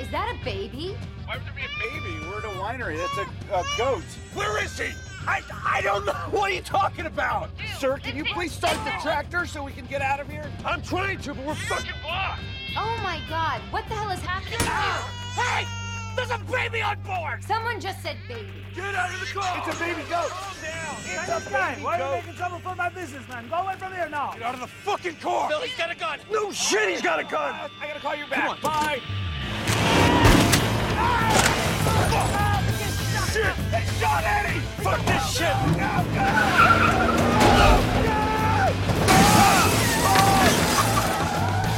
Is that a baby? Why would there be a baby? We're at a winery. That's a, a goat. Where is he? I, I don't know. What are you talking about? Sir, can you please start the tractor so we can get out of here? I'm trying to, but we're fucking blocked. Oh my god, what the hell is happening to you? Ah! Hey, there's a baby on board. Someone just said baby. Get out of the car. It's a baby goat. Calm down. It's a guy, baby why are you making trouble for my business, man? Go away from here now. Get out of the fucking car. Phil, he's got a gun. No shit, he's got a gun. I gotta call you back. on. Bye. Ah! Shit! They shot Eddie! Fuck this shit!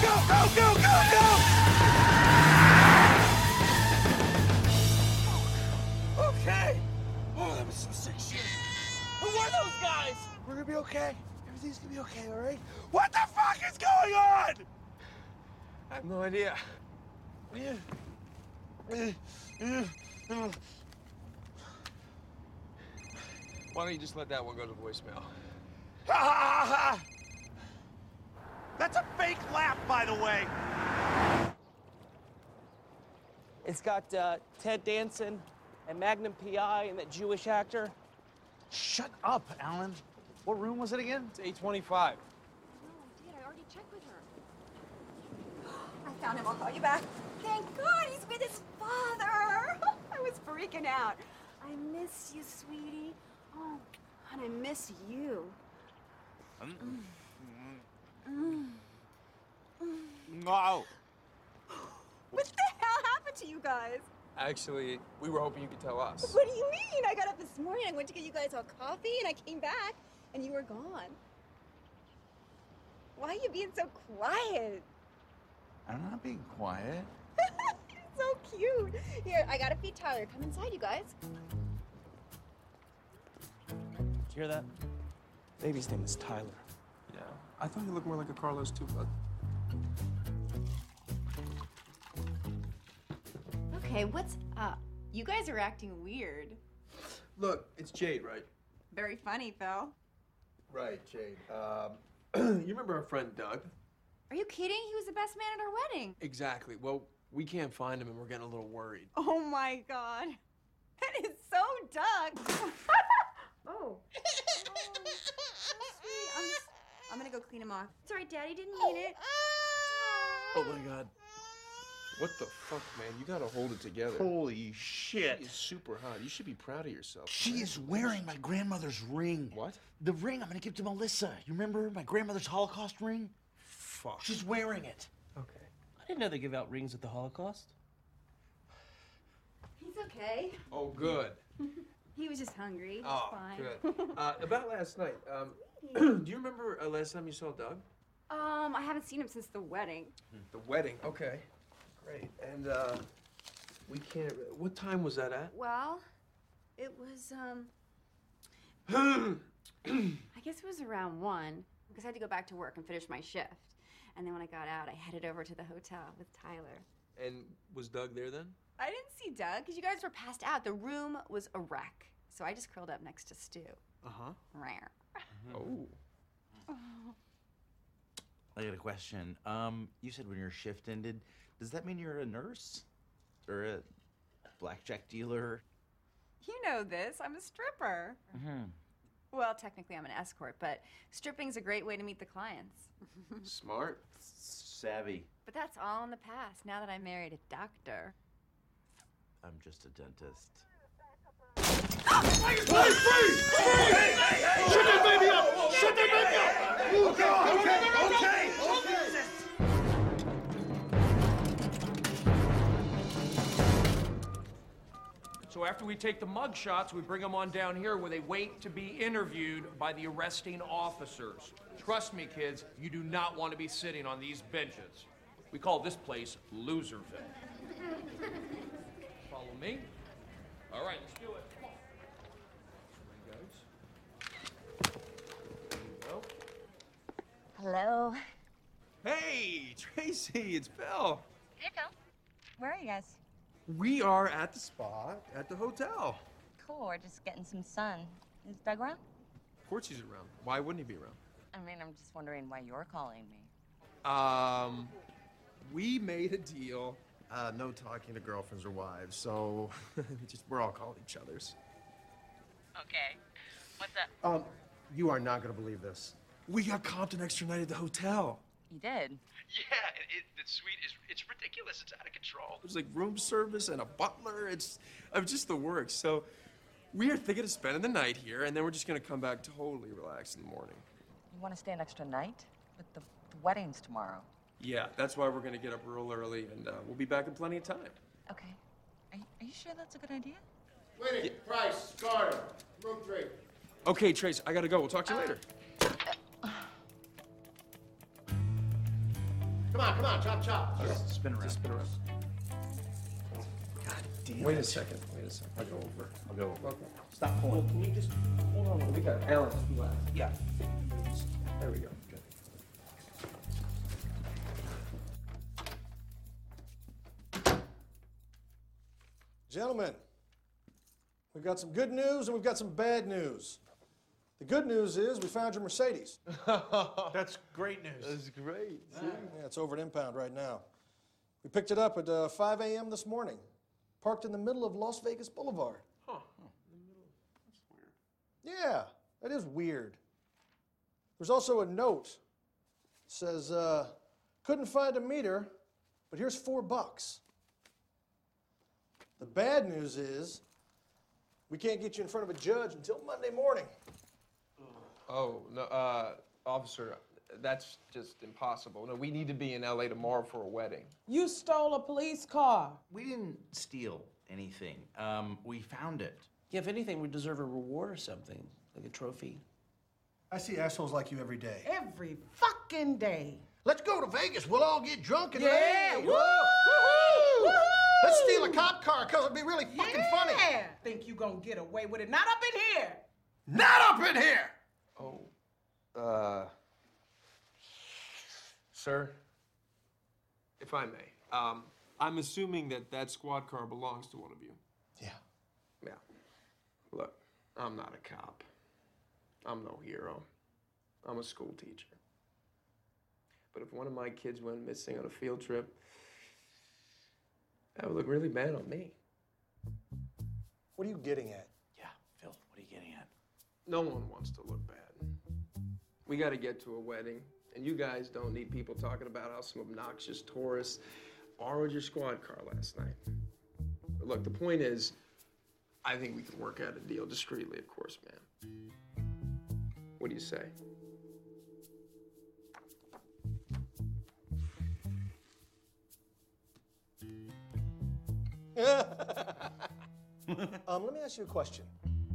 Go, go, go, go, go! Okay. Oh, that was some sick shit. Who are those guys? We're gonna be okay. Everything's gonna be okay, all right? What the fuck is going on? I have no idea. Why don't you just let that one go to voicemail? That's a fake laugh, by the way. It's got uh, Ted Danson and Magnum PI and that Jewish actor. Shut up, Alan. What room was it again? It's 825. Did I already checked with her? I found him. I'll call you back. Thank God he's with his father. I was freaking out. I miss you, sweetie. Oh, and I miss you. Mm. Mm. No. What the hell happened to you guys? Actually, we were hoping you could tell us. What do you mean? I got up this morning. I went to get you guys all coffee, and I came back, and you were gone. Why are you being so quiet? I'm not being quiet. so cute. Here, I gotta feed Tyler. Come inside, you guys. Did you hear that? Baby's name is Tyler. Yeah. I thought you looked more like a Carlos too, bud. Okay, what's up? You guys are acting weird. Look, it's Jade, right? Very funny, Phil. Right, Jade. Um, you remember our friend Doug? Are you kidding? He was the best man at our wedding. Exactly. Well, we can't find him, and we're getting a little worried. Oh my god. That is so Doug. oh. oh sweet. I'm, just, I'm gonna go clean him off. Sorry, Daddy didn't oh. mean it. Oh my God. What the fuck, man? You gotta hold it together. Holy shit. She is super hot. You should be proud of yourself. She is wearing my grandmother's ring. What? The ring I'm gonna give to Melissa. You remember my grandmother's Holocaust ring? Fuck. She's wearing it. Okay. I didn't know they give out rings at the Holocaust. He's okay. Oh, good. He was just hungry. It's Oh, fine. good. Uh, about last night, um, do you remember uh, last time you saw Doug? Um, I haven't seen him since the wedding. The wedding. Okay. Great. And uh, we can't. What time was that at? Well, it was um I guess it was around one because I had to go back to work and finish my shift. And then when I got out, I headed over to the hotel with Tyler. And was Doug there then? I didn't see Doug because you guys were passed out. The room was a wreck. So I just curled up next to Stu. Uh huh. Rare. Oh. I got a question. Um, you said when your shift ended, does that mean you're a nurse? or a blackjack dealer. You know this. I'm a stripper. Mm-hmm. Well, technically, I'm an escort, but stripping's a great way to meet the clients. Smart. Savvy. But that's all in the past now that I'm married a doctor. I'm just a dentist. Shut that baby up! Shut that baby up! God. Okay, okay, okay. So after we take the mug shots, we bring them on down here where they wait to be interviewed by the arresting officers. Trust me, kids, you do not want to be sitting on these benches. We call this place Loserville. Follow me. All right, let's do it. Come on. There you go. Hello. Hey, Tracy, it's Phil. Hey, Phil. Where are you guys? We are at the spa at the hotel. Cool. We're just getting some sun. Is Doug around? Of course he's around. Why wouldn't he be around? I mean, I'm just wondering why you're calling me. Um, we made a deal. Uh, no talking to girlfriends or wives, so we just we're all calling each other's. Okay. What's up? Um, you are not gonna believe this. We got comped an extra night at the hotel. You did? Yeah, it, the suite is it's ridiculous. It's out of control. There's like room service and a butler. It's uh, just the works. So we are thinking of spending the night here, and then we're just gonna come back totally relaxed in the morning. You want to stay an extra night? But the, the wedding's tomorrow. Yeah, that's why we're gonna get up real early, and uh, we'll be back in plenty of time. Okay. Are, you- are you sure that's a good idea? Wenneck, Price, Carter, room three. Okay, Trace, I gotta go. We'll talk to you later. Come on, come on, chop, chop. Just spin around. Just spin around. God damn Wait it. a second. Wait a second. I'll go over. I'll go over. Okay. Stop pulling. can you just hold on? We got Alan. Just. Yeah. There we go. Gentlemen, we've got some good news and we've got some bad news. The good news is we found your Mercedes. That's great news. That's great. Yeah, it's over at impound right now. We picked it up at uh, 5 a.m. this morning, parked in the middle of Las Vegas Boulevard. Huh. That's weird. Yeah, that is weird. There's also a note. It says, uh, couldn't find a meter, but here's four bucks. The bad news is we can't get you in front of a judge until Monday morning. Oh no, uh, officer, that's just impossible. No, we need to be in LA tomorrow for a wedding. You stole a police car. We didn't steal anything. Um, we found it. Yeah, if anything, we deserve a reward or something, like a trophy. I see assholes like you every day. Every fucking day. Let's go to Vegas. We'll all get drunk and Yeah, lay. woo! Woo-hoo! Woo-hoo! Let's steal a cop car because it'd be really fucking funny. Yeah. Think you gonna get away with it? Not up in here. Not up in here. Oh, uh, sir, if I may, um, I'm assuming that that squad car belongs to one of you. Yeah. Yeah. Look, I'm not a cop. I'm no hero. I'm a school teacher. But if one of my kids went missing on a field trip, that would look really bad on me. What are you getting at? Yeah, Phil, what are you getting at? No one wants to look bad. We got to get to a wedding, and you guys don't need people talking about how some obnoxious tourist borrowed your squad car last night. But look, the point is, I think we can work out a deal discreetly, of course, man. What do you say? um, let me ask you a question.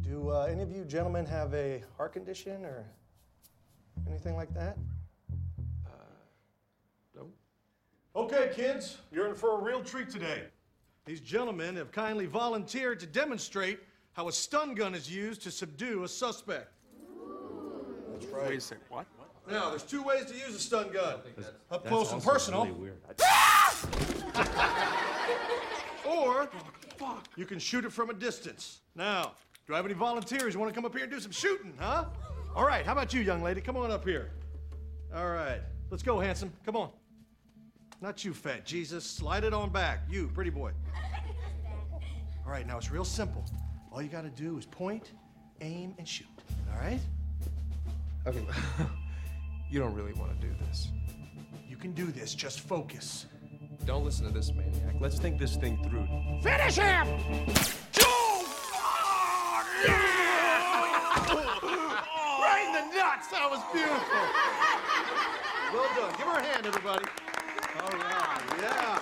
Do uh, any of you gentlemen have a heart condition or anything like that? no. Okay, kids, you're in for a real treat today. These gentlemen have kindly volunteered to demonstrate how a stun gun is used to subdue a suspect. That's right. Wait a second. What? Now, there's two ways to use a stun gun. Up close and also personal. really weird. or you can shoot it from a distance. Now, do I have any volunteers who want to come up here and do some shooting, huh? All right, how about you, young lady? Come on up here. All right, let's go, handsome. Come on. Not you, fat Jesus. Slide it on back. You, pretty boy. All right, now it's real simple. All you got to do is point, aim, and shoot. All right? Okay. you don't really want to do this. You can do this. Just focus. Don't listen to this maniac. Let's think this thing through. Finish him! Right in the nuts. That was beautiful. Well done. Give her a hand, everybody. All right. Yeah.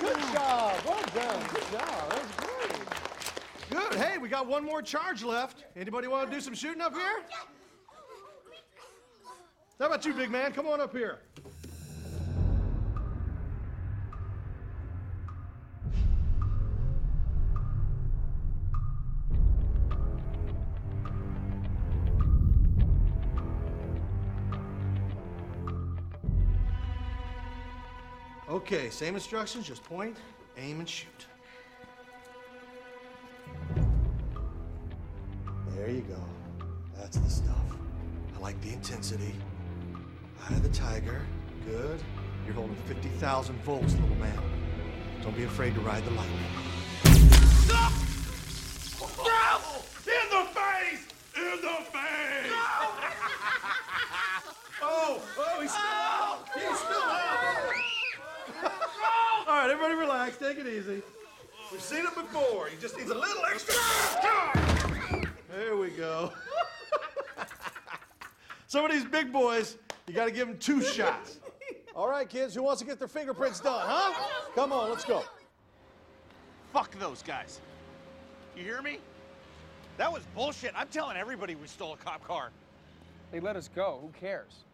Good job. Well done. Good job. That was great. Good. Hey, we got one more charge left. Anybody want to do some shooting up here? How about you, big man? Come on up here. Okay, same instructions, just point, aim, and shoot. There you go. That's the stuff. I like the intensity. Eye of the tiger. Good. You're holding 50,000 volts, little man. Don't be afraid to ride the lightning. In the face! In the face! Oh, oh, he's still out. He's still out. All right, everybody relax. Take it easy. We've seen it before. He just needs a little extra. There we go. Some of these big boys, you got to give them two shots. All right, kids, who wants to get their fingerprints done, huh? Come on, let's go. Fuck those guys. You hear me? That was bullshit. I'm telling everybody we stole a cop car. They let us go. Who cares?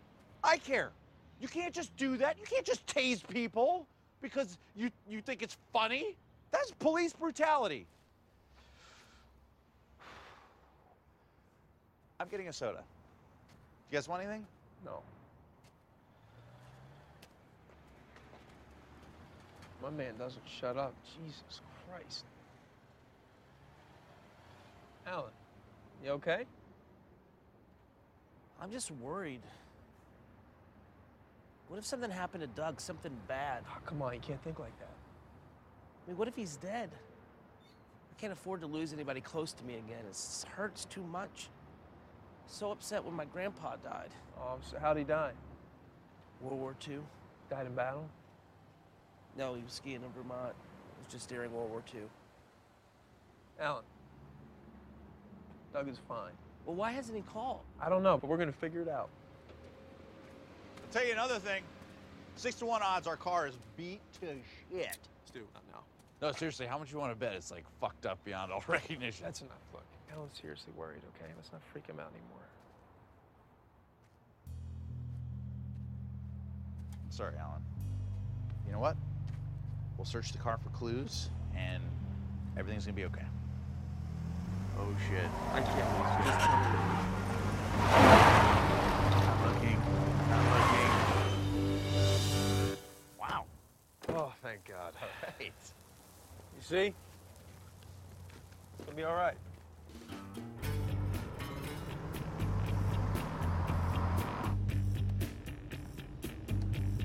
I care. You can't just do that. You can't just tase people because you, you think it's funny. That's police brutality. I'm getting a soda. Do You guys want anything? No. My man doesn't shut up. Jesus Christ. Alan, you okay? I'm just worried. What if something happened to Doug? Something bad? Oh, come on, you can't think like that. I mean, what if he's dead? I can't afford to lose anybody close to me again. It hurts too much. So upset when my grandpa died. Oh, so how'd he die? World War II. Died in battle? No, he was skiing in Vermont. It was just during World War II. Alan. Doug is fine. Well, why hasn't he called? I don't know, but we're gonna figure it out. I'll tell you another thing. Six to one odds our car is beat to shit. Stu, not now. No, seriously, how much you want to bet it's like fucked up beyond all recognition? That's enough. Look, Alan's seriously worried, okay? Let's not freak him out anymore. I'm sorry, Alan. You know what? We'll search the car for clues, and everything's gonna be okay. Oh shit! I can't. Not Oh, thank God. All right. You see? It's gonna be all right.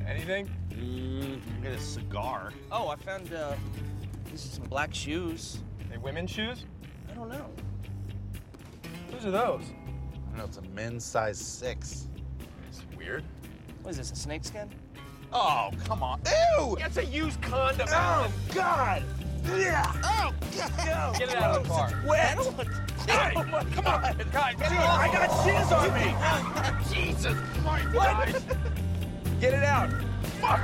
Anything? Mm, get a cigar. Oh, I found uh, these are some black shoes. They women's shoes? I don't know. Whose are those? I don't know, it's a men's size six. It's weird. What is this? A snakeskin? Oh, come on. Ew! That's a used condom, Oh, Alan. God! Yeah! Oh, oh, God! Get it out of the car. Wet! Hey, Oh, my come God. on. God, get it I got shiz on me! Jesus Christ! Guys, Get it out. Fuck!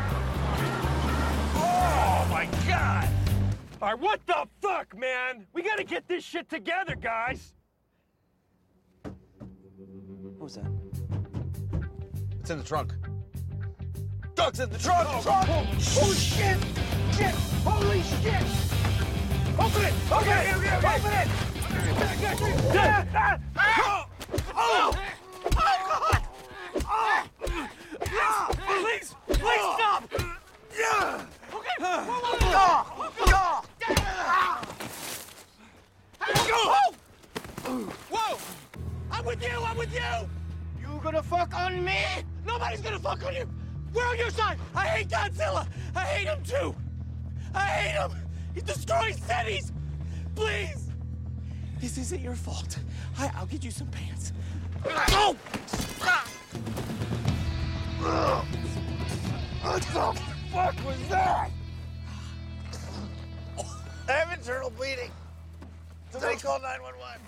Oh, my God! All right, what the fuck, man? We gotta get this shit together, guys. What was that? It's in the trunk. Doug's in the trunk! Oh, trunk! oh, oh, shit! Shit! Holy shit! Open it! Okay, okay, okay! Open it! Yeah. Ah! Ah! Oh! Oh, God! Oh! Ah! Please, please stop. Yeah! Okay. Ah! Ah! Ah! Go! Whoa! I'm with you. I'm with you. You gonna fuck on me? Nobody's gonna fuck on you. We're on your side. I hate Godzilla. I hate him too. I hate him. He destroys cities! Please! This isn't your fault. I, I'll get you some pants. Oh! What the fuck was that? I have internal bleeding. Somebody call 911.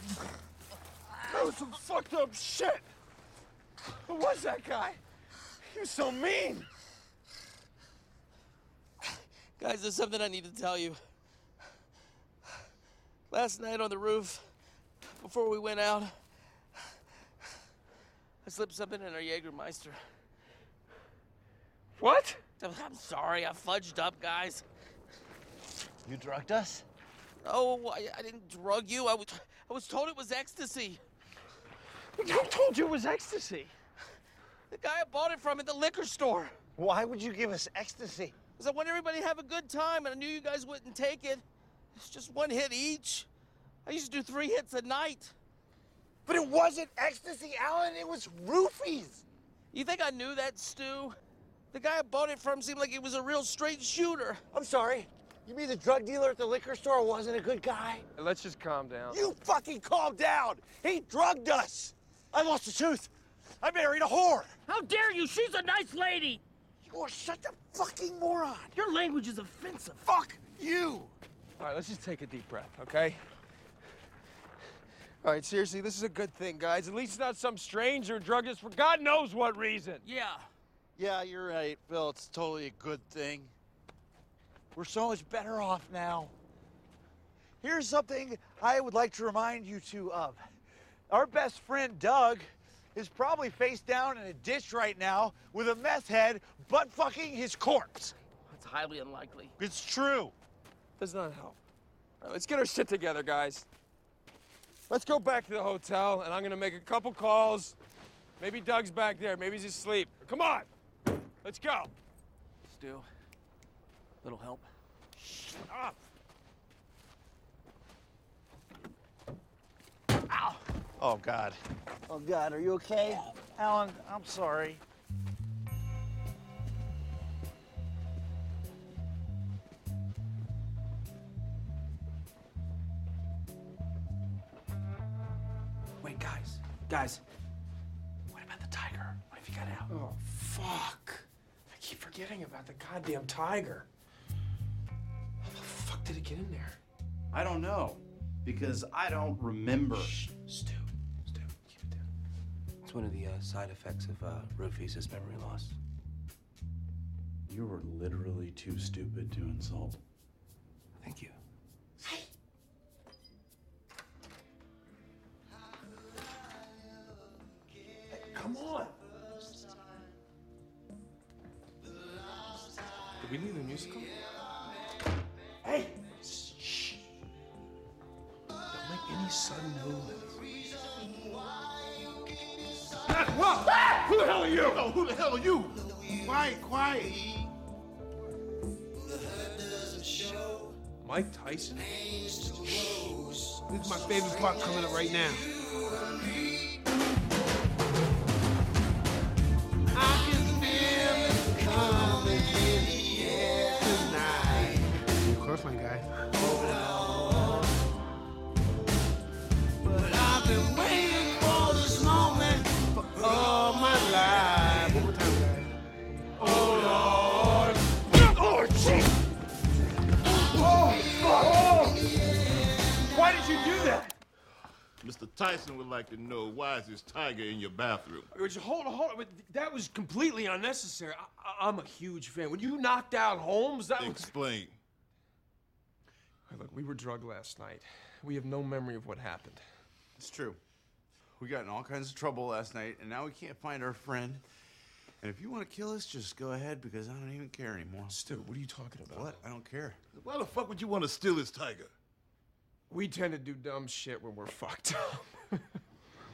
That was some fucked up shit. Who was that guy? He was so mean. Guys, there's something I need to tell you. Last night on the roof, before we went out, I slipped something in our Jägermeister. What? I'm sorry, I fudged up, guys. You drugged us? Oh, I, I didn't drug you. I was, I was told it was ecstasy. Who told you it was ecstasy? The guy I bought it from at the liquor store. Why would you give us ecstasy? Because I want everybody to have a good time, and I knew you guys wouldn't take it. It's just one hit each. I used to do three hits a night. But it wasn't ecstasy, Alan. It was roofies. You think I knew that, Stu? The guy I bought it from seemed like he was a real straight shooter. I'm sorry. You mean the drug dealer at the liquor store wasn't a good guy? Let's just calm down. You fucking calm down. He drugged us. I lost a tooth. I married a whore. How dare you? She's a nice lady. You are such a fucking moron. Your language is offensive. Fuck you. All right, let's just take a deep breath, okay? All right, seriously, this is a good thing, guys. At least it's not some stranger drugged us for God knows what reason. Yeah. Yeah, you're right, Phil. It's totally a good thing. We're so much better off now. Here's something I would like to remind you two of. Our best friend Doug is probably face down in a ditch right now with a meth head butt fucking his corpse. It's highly unlikely. It's true. Does not help. All right, let's get our shit together, guys. Let's go back to the hotel, and I'm gonna make a couple calls. Maybe Doug's back there. Maybe he's asleep. Come on. Let's go. Stu, little help. Up. Oh, God. Oh, God, are you okay? Alan, I'm sorry. Wait, guys. Guys. What about the tiger? What if he got out? Oh, fuck. I keep forgetting about the goddamn tiger. How the fuck did it get in there? I don't know because I don't remember. Stu, Stu, keep it down. It's one of the uh, side effects of uh, roofies memory loss. You were literally too stupid to insult. Thank you. Hey! Come on. Did we leave the musical? Hey! Shh. Don't make any sudden movements. The hell are you? Who the hell are you? Quiet, quiet. Mike Tyson? This is my favorite part coming up right now. Tyson would like to know why is this tiger in your bathroom? Hold on, hold on. That was completely unnecessary. I, I, I'm a huge fan. When you knocked out Holmes, that was. Explain. Hey, Look, we were drugged last night. We have no memory of what happened. It's true. We got in all kinds of trouble last night, and now we can't find our friend. And if you want to kill us, just go ahead because I don't even care anymore. Stu, what are you talking about? What? I don't care. Why the fuck would you want to steal this tiger? We tend to do dumb shit when we're fucked up. I'm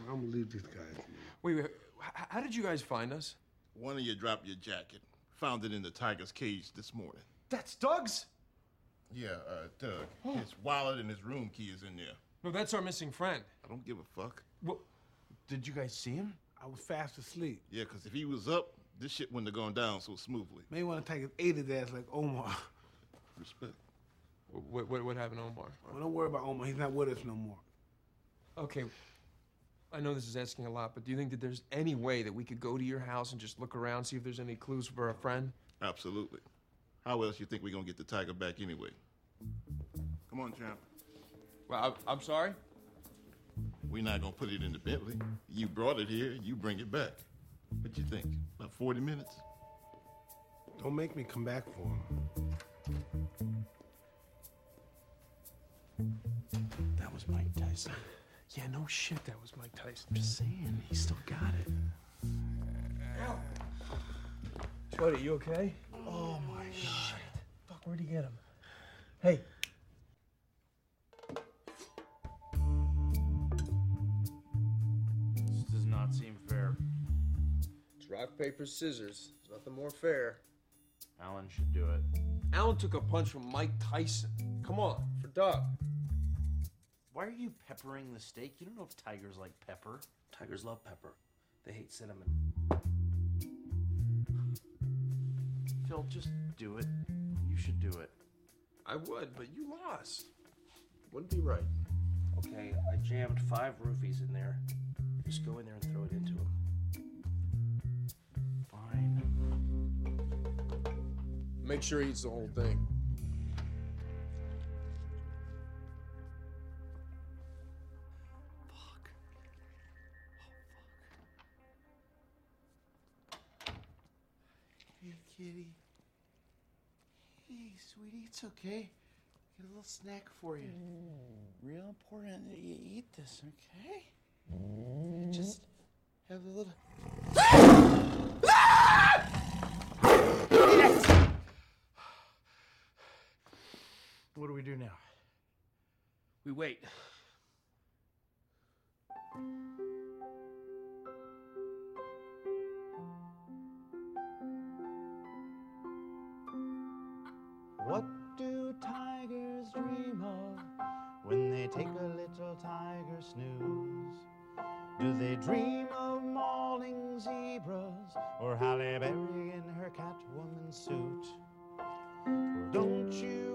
gonna leave this guy. wait, wait. How did you guys find us? One of you dropped your jacket. Found it in the tiger's cage this morning. That's Doug's? Yeah, uh, Doug. His wallet and his room key is in there. No, that's our missing friend. I don't give a fuck. Well, did you guys see him? I was fast asleep. Yeah, because if he was up, this shit wouldn't have gone down so smoothly. May want to take ate his ass like Omar. Respect. What, what, what happened to Omar? Well, don't worry about Omar. He's not with us no more. Okay. I know this is asking a lot, but do you think that there's any way that we could go to your house and just look around, see if there's any clues for a friend? Absolutely. How else you think we're gonna get the tiger back anyway? Come on, champ. Well, I'm, I'm sorry? We're not gonna put it in the Bentley. You brought it here, you bring it back. What you think? About 40 minutes? Don't make me come back for him. That was Mike Tyson. Yeah, no shit, that was Mike Tyson. Just saying, he still got it. Shorty, you okay? Oh my god. Fuck, where'd he get him? Hey. This does not seem fair. It's rock, paper, scissors. There's nothing more fair. Alan should do it. Alan took a punch from Mike Tyson. Come on, for Doug. Why are you peppering the steak? You don't know if tigers like pepper. Tigers love pepper. They hate cinnamon. Phil, just do it. You should do it. I would, but you lost. Wouldn't be right. Okay, I jammed five roofies in there. Just go in there and throw it into him. Fine. Make sure he eats the whole thing. Oh, hey, kitty. Hey, sweetie, it's okay. Get a little snack for you. Mm, real important that you eat this, okay? Just have a little. What do we do now? We wait. What do tigers dream of when they take a little tiger snooze? Do they dream of mauling zebras or Halle Berry in her Catwoman suit? Well, don't you worry, your pretty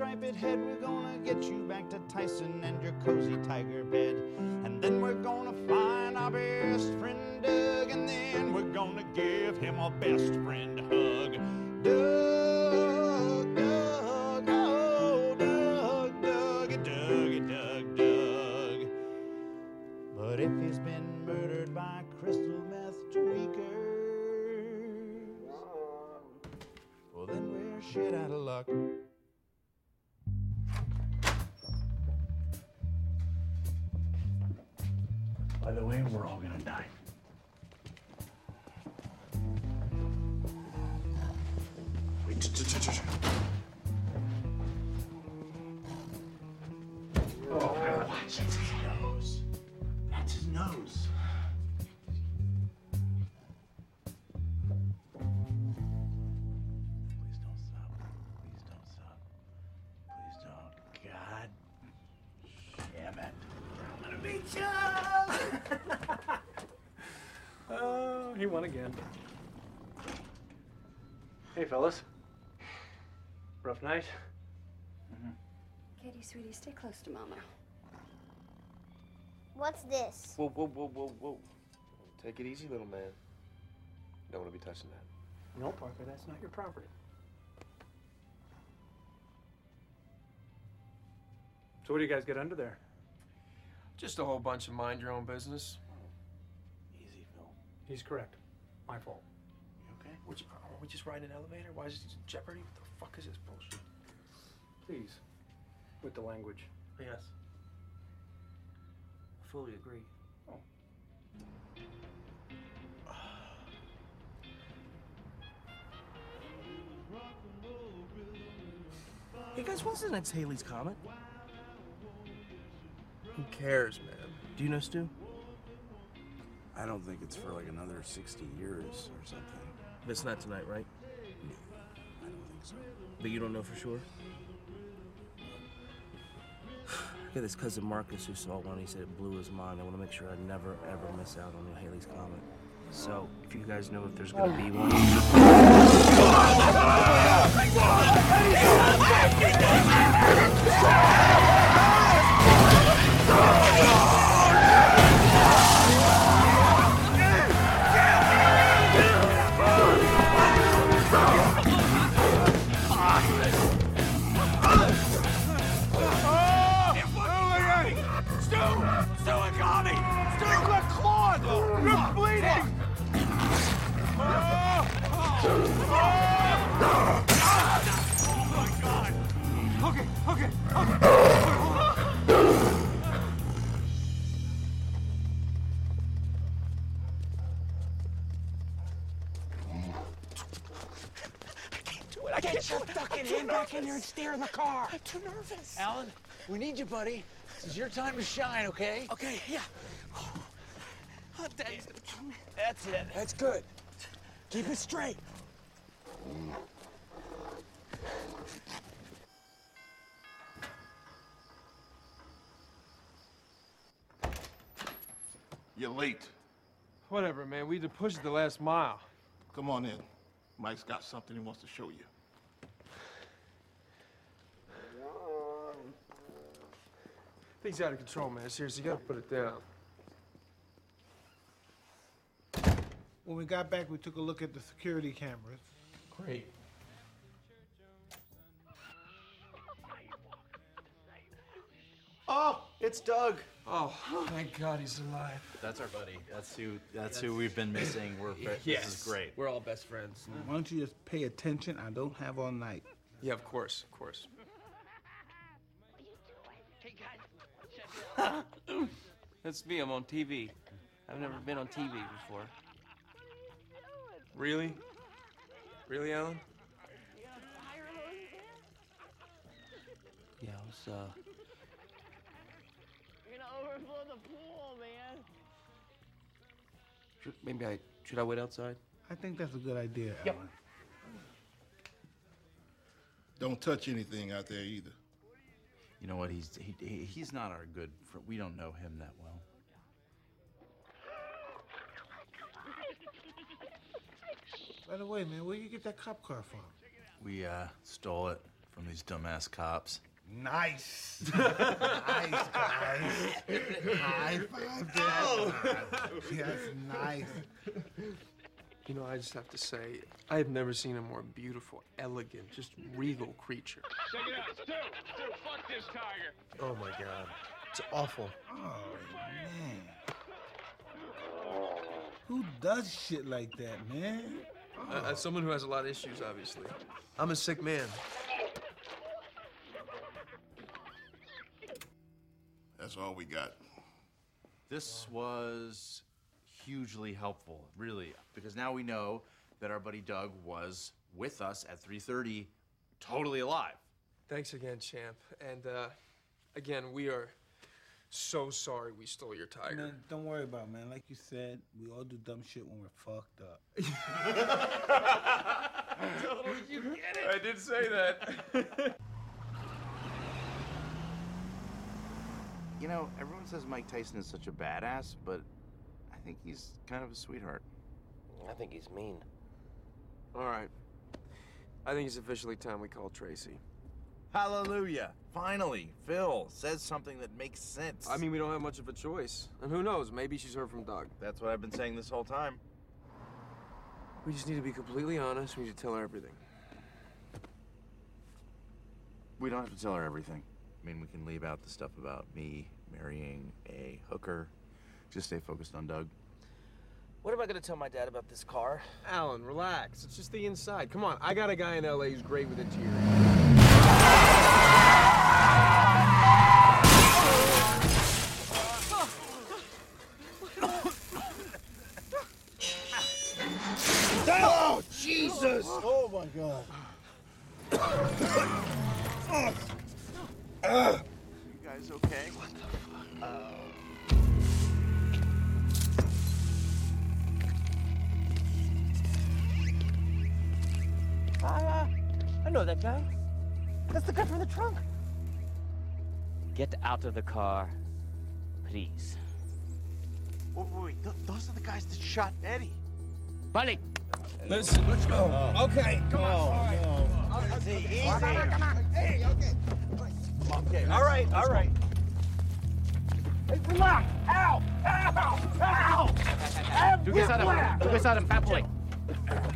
striped head. We're gonna get you back to Tyson and your cozy tiger bed. And then we're gonna find our best friend Doug, and then we're gonna give him a best friend hug. Doug, Doug, oh, Doug, Doug, Doug, Doug, Doug. But if he's been murdered by crystal meth tweakers, well, then we're shit out of luck. By the way, we're all gonna die. Again. Hey, fellas. Rough night? Katie, sweetie, stay close to Mama. What's this? Whoa, whoa, whoa, whoa, whoa. Take it easy, little man. Don't want to be touching that. No, Parker, that's not your property. So what do you guys get under there? Just a whole bunch of mind your own business. Easy, Phil. He's correct. My fault. You okay? Would you, are we just riding an elevator? Why is it Jeopardy? What the fuck is this bullshit? Please, with the language. Yes. I fully agree. Oh. Hey guys, when's the next Halley's Comet? Who cares, man? Do you know Stu? I don't think it's for like another 60 years or something. It's not tonight, right? I don't think so. But you don't know for sure? I got this cousin Marcus who saw one. He said it blew his mind. I want to make sure I never, ever miss out on the Halley's Comet. So, if you guys know if there's going to be one. Stu! Alan, we need you, buddy. This is your time to shine, okay? Okay, yeah. Oh, Daddy's gonna kill me. That's it. That's good. Keep it straight. You're late. Whatever, man. We had to push it the last mile. Come on in. Mike's got something he wants to show you. Things out of control, man. Seriously, you gotta put it down. When we got back, we took a look at the security cameras. Great. Oh, it's Doug. Oh, thank God he's alive. That's our buddy. That's who. That's who we've been missing. We're ve- Yes. this is great. We're all best friends. Why don't you just pay attention? I don't have all night. Yeah, of course, of course. That's me. I'm on TV. I've never been on TV before. Really? Really, Alan? Yeah, I was, uh. You're gonna overflow the pool, man. Should, maybe I. Should I wait outside? I think that's a good idea, Yep. Alan. Don't touch anything out there either. You know what? He's he, he he's not our good. Fr- we don't know him that well. By the way, man, where you get that cop car from? We uh stole it from these dumbass cops. Nice. nice, guys. High five, Dad. That's nice. You know, I just have to say, I have never seen a more beautiful, elegant, just regal creature. Check it out, Stu. Stu, fuck this tiger. Oh my God. It's awful. Oh, man. Who does shit like that, man? Uh, as someone who has a lot of issues, obviously. I'm a sick man. That's all we got. This was hugely helpful, really, because now we know that our buddy Doug was with us at 3:30, totally alive. Thanks again, champ. And uh, again, we are so sorry we stole your tiger. Man, don't worry about it, man. Like you said, we all do dumb shit when we're fucked up. Totally, you get it. I did say that. You know, everyone says Mike Tyson is such a badass, but I think he's kind of a sweetheart. I think he's mean. All right. I think it's officially time we call Tracy. Hallelujah! Finally, Phil says something that makes sense. I mean, we don't have much of a choice. And who knows? Maybe she's heard from Doug. That's what I've been saying this whole time. We just need to be completely honest. We need to tell her everything. We don't have to tell her everything. I mean, we can leave out the stuff about me marrying a hooker. Just stay focused on Doug. What am I gonna tell my dad about this car? Alan, relax. It's just the inside. Come on. I got a guy in LA who's great with interior. Oh, Jesus! Oh, my God. You Uh, I know that guy. That's the guy from the trunk. Get out of the car, please. Wait, wait, wait. th- those are the guys that shot Eddie. Buddy! Listen, let's go. Okay. Come on. Easy, easy. Come on, come on. Hey, okay. Okay. All right. All right. Hey, relax. Ow! Ow! Ow! I have Du gehst an whiplash. dem. Du gehst an dem. Fat boy.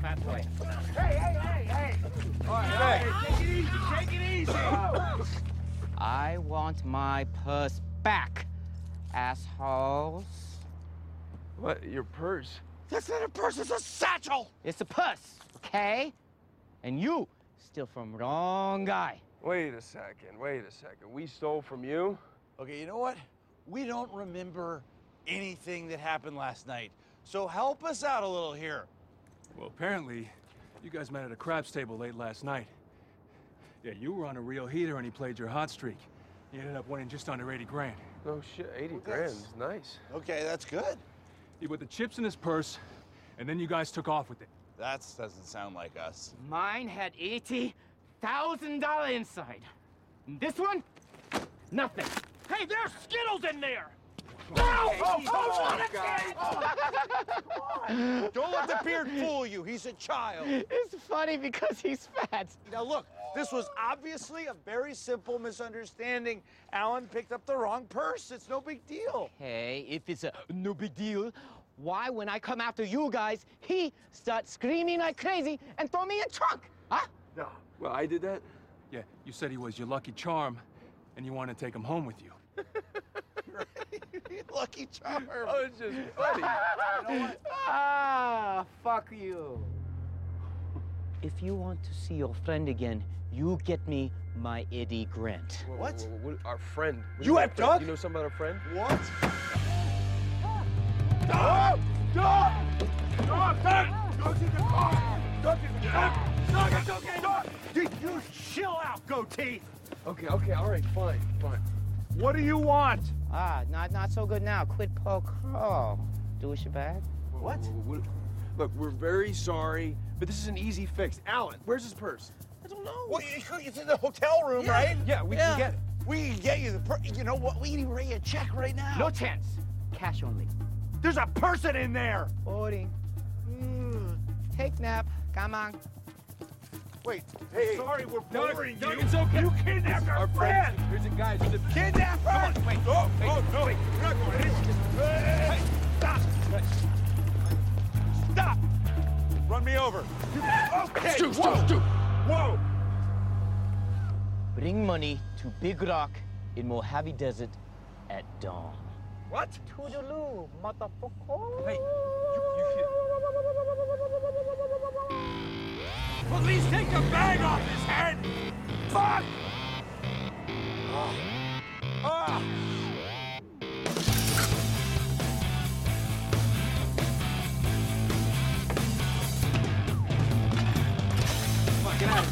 Fat boy. Hey, hey, hey, hey. All right, hey, take it easy. Take it easy. I want my purse back, assholes. What? Your purse? That's not a purse, it's a satchel! It's a purse, okay? And you steal from wrong guy. Wait a second. Wait a second. We stole from you? Okay, you know what? We don't remember anything that happened last night. So help us out a little here. Well, apparently, you guys met at a craps table late last night. Yeah, you were on a real heater and he played your hot streak. You ended up winning just under 80 grand. No shit. 80 grand is nice. Okay, that's good. He put the chips in his purse, and then you guys took off with it. That doesn't sound like us. Mine had $80,000 inside. And this one, nothing. Hey, there's Skittles in there! No! Oh, oh, oh, Don't let the beard fool you. He's a child. It's funny because he's fat. Now look, this was obviously a very simple misunderstanding. Alan picked up the wrong purse. It's no big deal. Hey, if it's a no big deal, why when I come after you guys, he starts screaming like crazy and throw me in trunk? Huh? No. Well, I did that? Yeah, you said he was your lucky charm, and you want to take him home with you. Lucky charm. Oh, it's just funny. ah, fuck you. If you want to see your friend again, you get me my Eddie Grant. Whoa, whoa, whoa, what- Our friend. What You have mean, Doug? You know something about our friend? What? Dog! Dog! Dog! Dog! Go to the car! Go to the car! Dog, it's okay, dog! Dude, you chill out, goatee! Okay, okay, all right, fine, fine. What do you want? Ah, not not so good now. Quid pro quo. Do what you bag. What? Look, we're very sorry, but this is an easy fix. Alan, where's his purse? I don't know. Well, you- it's in the hotel room, Yeah. right? Yeah, we can get it. We can get you the purse. You know what? We can even write you a check right now. No chance. Cash only. There's a person in there! Boring. Take nap. Come on. Wait, hey, sorry, we're Doug, boring Doug, you. it's okay. You kidnapped our, friend! There's a guy. There's a Kidnapped Come on, wait. Oh, Hey, oh, no. wait. We're not going anywhere. Hey, stop! Stop! Run me over. Okay, Stu, Stu, whoa. Stu. Whoa! Bring money to Big Rock in Mojave Desert at dawn. What? Toodaloo, motherfucker. Hey, Police take the bag off his head! Fuck! Ah. Ah. Get out.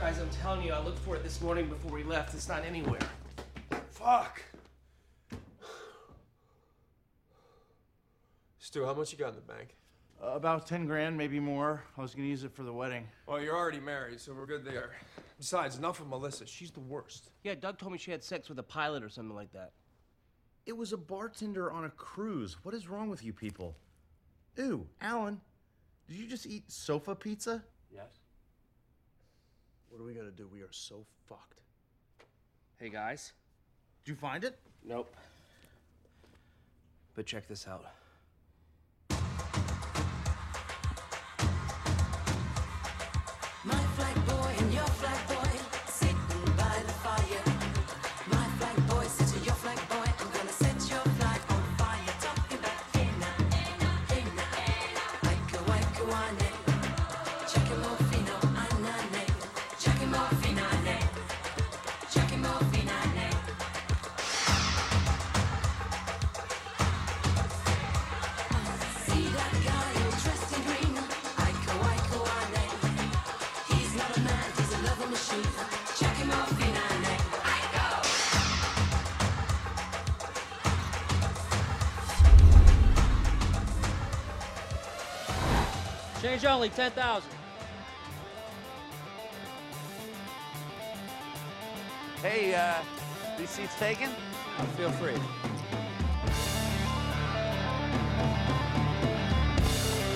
Guys, I'm telling you, I looked for it this morning before we left. It's not anywhere. Fuck! Stu, how much you got in the bank? Uh, about 10 grand, maybe more. I was gonna use it for the wedding. Well, you're already married, so we're good there. Besides, enough of Melissa. She's the worst. Yeah, Doug told me she had sex with a pilot or something like that. It was a bartender on a cruise. What is wrong with you people? Ew, Alan, did you just eat sofa pizza? Yes. What are we gonna do? We are so fucked. Hey, guys. Did you find it? Nope. But check this out. Your flag Change only, 10,000. Hey, uh, these seats taken? Feel free.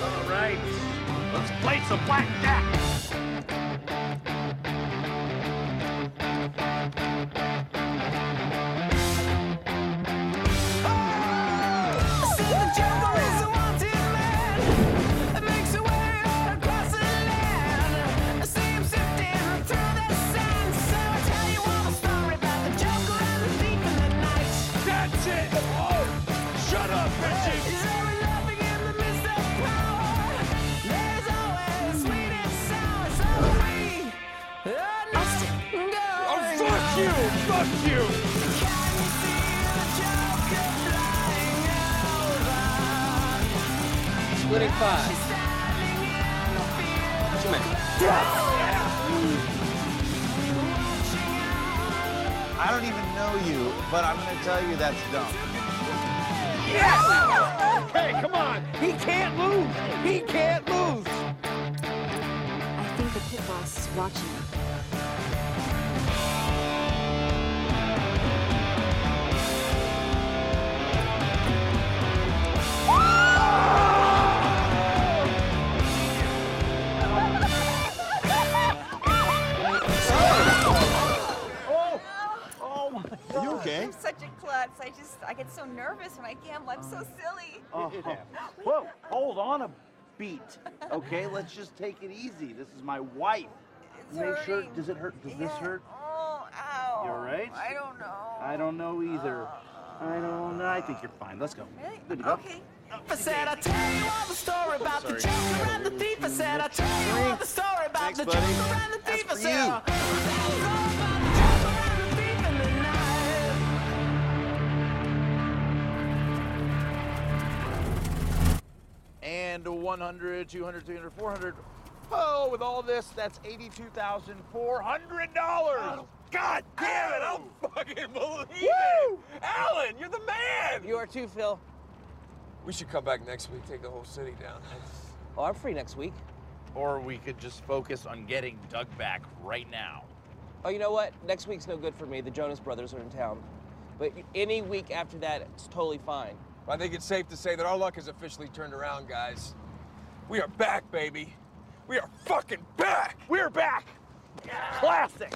All right, let's play some blackjack. Splitting five. What you make? I don't even know you, but I'm gonna tell you that's dumb. Yes! Hey, come on! He can't lose! He can't lose! I think the pit boss is watching. Such. I just, I get so nervous when I gamble. I'm so silly. Oh, whoa, hold on a beat. Okay, let's just take it easy. This is my wife. It's Make sure. hurting. Does it hurt? Does this hurt? Oh, ow. You all right? I don't know. I don't know either. Uh. I don't know. I think you're fine. Let's go. Really? Good to go. Okay. I said I tell you all the story about the Joker and the thief. I said I tell you all the story about Thanks, the buddy. Joker and the thief. I for said you. I'll tell you all about And 100, 200, 300, 400. Oh, with all this, that's $82,400. God damn it! I don't fucking believe it! Alan, you're the man! You are too, Phil. We should come back next week, take the whole city down. Oh, I'm free next week. Or we could just focus on getting Doug back right now. Oh, you know what? Next week's no good for me. The Jonas Brothers are in town. But any week after that, it's totally fine. I think it's safe to say that our luck has officially turned around, guys. We are back, baby. We are fucking back! We're back! Classic!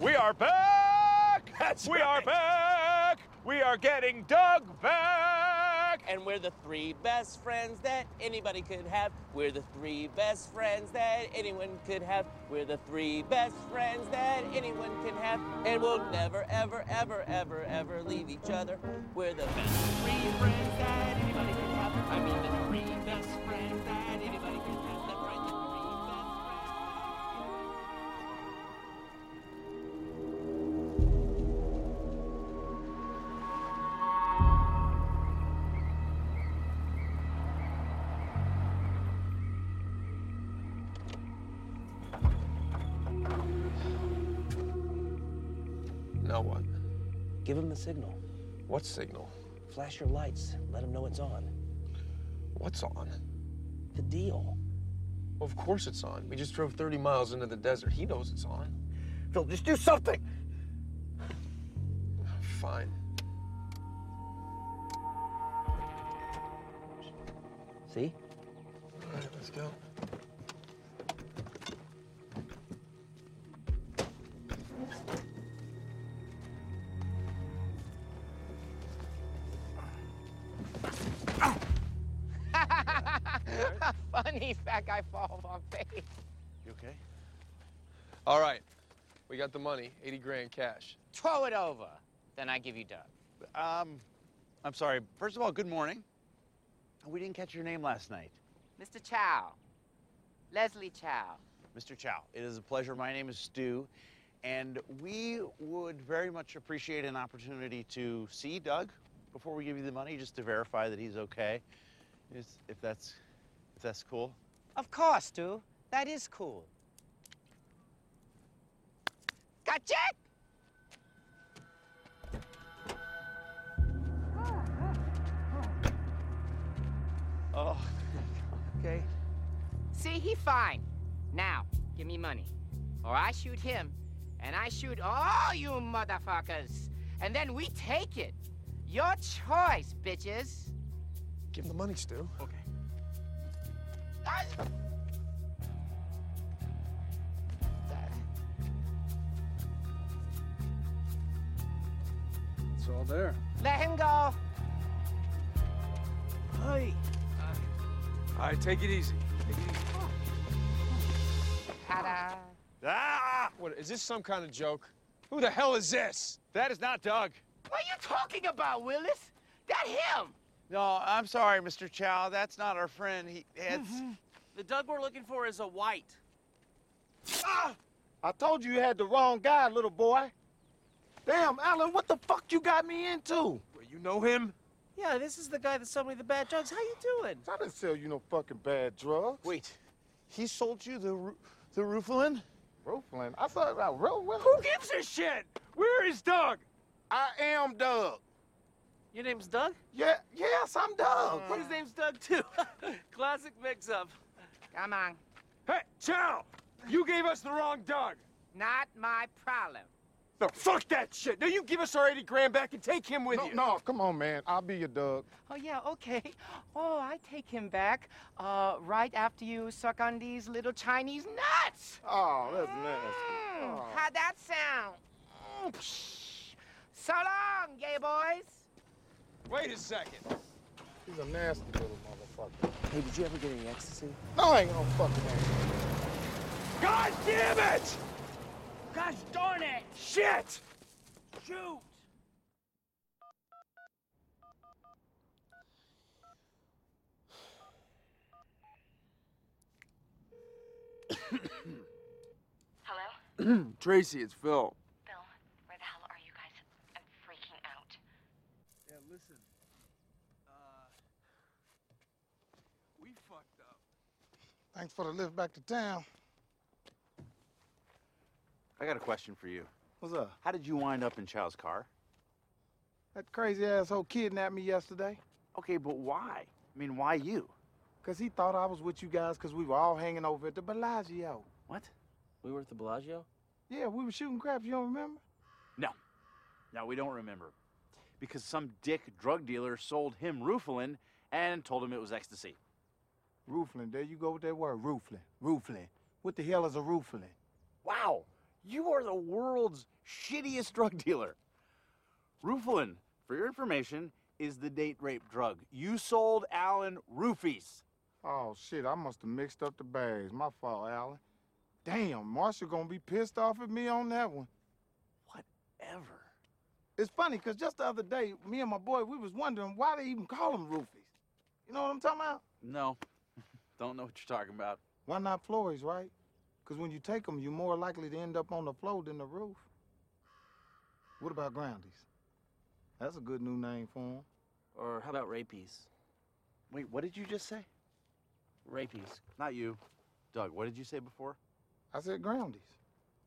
We are back! That's we are back! We are getting Doug back! And we're the three best friends that anybody could have. We're the three best friends that anyone could have. We're the three best friends that anyone can have. And we'll never, ever, ever, ever, ever leave each other. We're the best three friends that anybody could have. I mean, the three Give him the signal. What signal? Flash your lights. Let him know it's on. What's on? The deal. Well, of course it's on. We just drove 30 miles into the desert. He knows it's on. Phil, just do something! Fine. See? All right, let's go. Funny fat guy falls on face. You okay? All right. We got the money, 80 grand cash. Throw it over. Then I give you Doug. Um, I'm sorry. First of all, good morning. We didn't catch your name last night. Mr. Chow. Leslie Chow. Mr. Chow, it is a pleasure. My name is Stu, and we would very much appreciate an opportunity to see Doug before we give you the money, just to verify that he's okay. If that's, if that's cool. Of course, Stu. That is cool. Gotcha! Oh, okay. See, he fine. Now, give me money. Or I shoot him, and I shoot all you motherfuckers. and then we take it. Your choice, bitches. Give him the money, Stu. Okay. It's all there. Let him go. Hey. All right, take it easy. Take it easy. Ta-da. Ah! What, is this some kind of joke? Who the hell is this? That is not Doug. What are you talking about, Willis? That him. No, I'm sorry, Mr. Chow. That's not our friend. He it's The Doug we're looking for is a white. Ah! I told you you had the wrong guy, little boy. Damn, Alan, what the fuck you got me into? Well, you know him? Yeah, this is the guy that sold me the bad drugs. How you doing? I didn't sell you no fucking bad drugs. Wait, he sold you the ru- the Rohypnol? Rufalin? I thought about Rufalin. Who gives a shit? Where is Doug? I am Doug. Your name's Doug? Yeah, yes, I'm Doug. What his name's Doug too. Classic mix-up. Come on. Hey, Chow! You gave us the wrong Doug. Not my problem. No, fuck that shit. Now you give us our 80 grand back and take him with No, you. no, come on, man. I'll be your Doug. Oh, yeah, okay. Oh, I take him back uh, right after you suck on these little Chinese nuts. Oh, that's nasty. Mm, Oh. How'd that sound? Mm. So long, gay boys. Wait a second. He's a nasty little motherfucker. Hey, did you ever get any ecstasy? No, I ain't gonna fucking answer. God damn it! Gosh darn it! Shit! Shoot! Hello? Tracy, it's Phil. Bill, where the hell are you guys? I'm freaking out. Yeah, listen. Uh, we fucked up. Thanks for the lift back to town. I got a question for you. What's up? How did you wind up in Chow's car? That crazy asshole kidnapped me yesterday. Okay, but why? I mean, why you? Cause he thought I was with you guys cause we were all hanging over at the Bellagio. What? We were at the Bellagio? Yeah, we were shooting craps, you don't remember? No. No, we don't remember. Because some dick drug dealer sold him Rohypnol and told him it was ecstasy. Roofling, there you go with that word, roofling. Roofling. What the hell is a roofling? Wow, you are the world's shittiest drug dealer. Rohypnol, for your information, is the date rape drug. You sold Alan roofies. Oh shit, I must have mixed up the bags. My fault, Alan. Damn, Marshall gonna be pissed off at me on that one. Whatever. It's funny, cause just the other day, me and my boy, we was wondering why they even call them roofies. You know what I'm talking about? No, don't know what you're talking about. Why not Flory's, right? Cause when you take them, you're more likely to end up on the floor than the roof. What about Groundies? That's a good new name for them. Or how about rapies? Wait, what did you just say? Rapies. Not you. Doug, what did you say before? I said Groundies.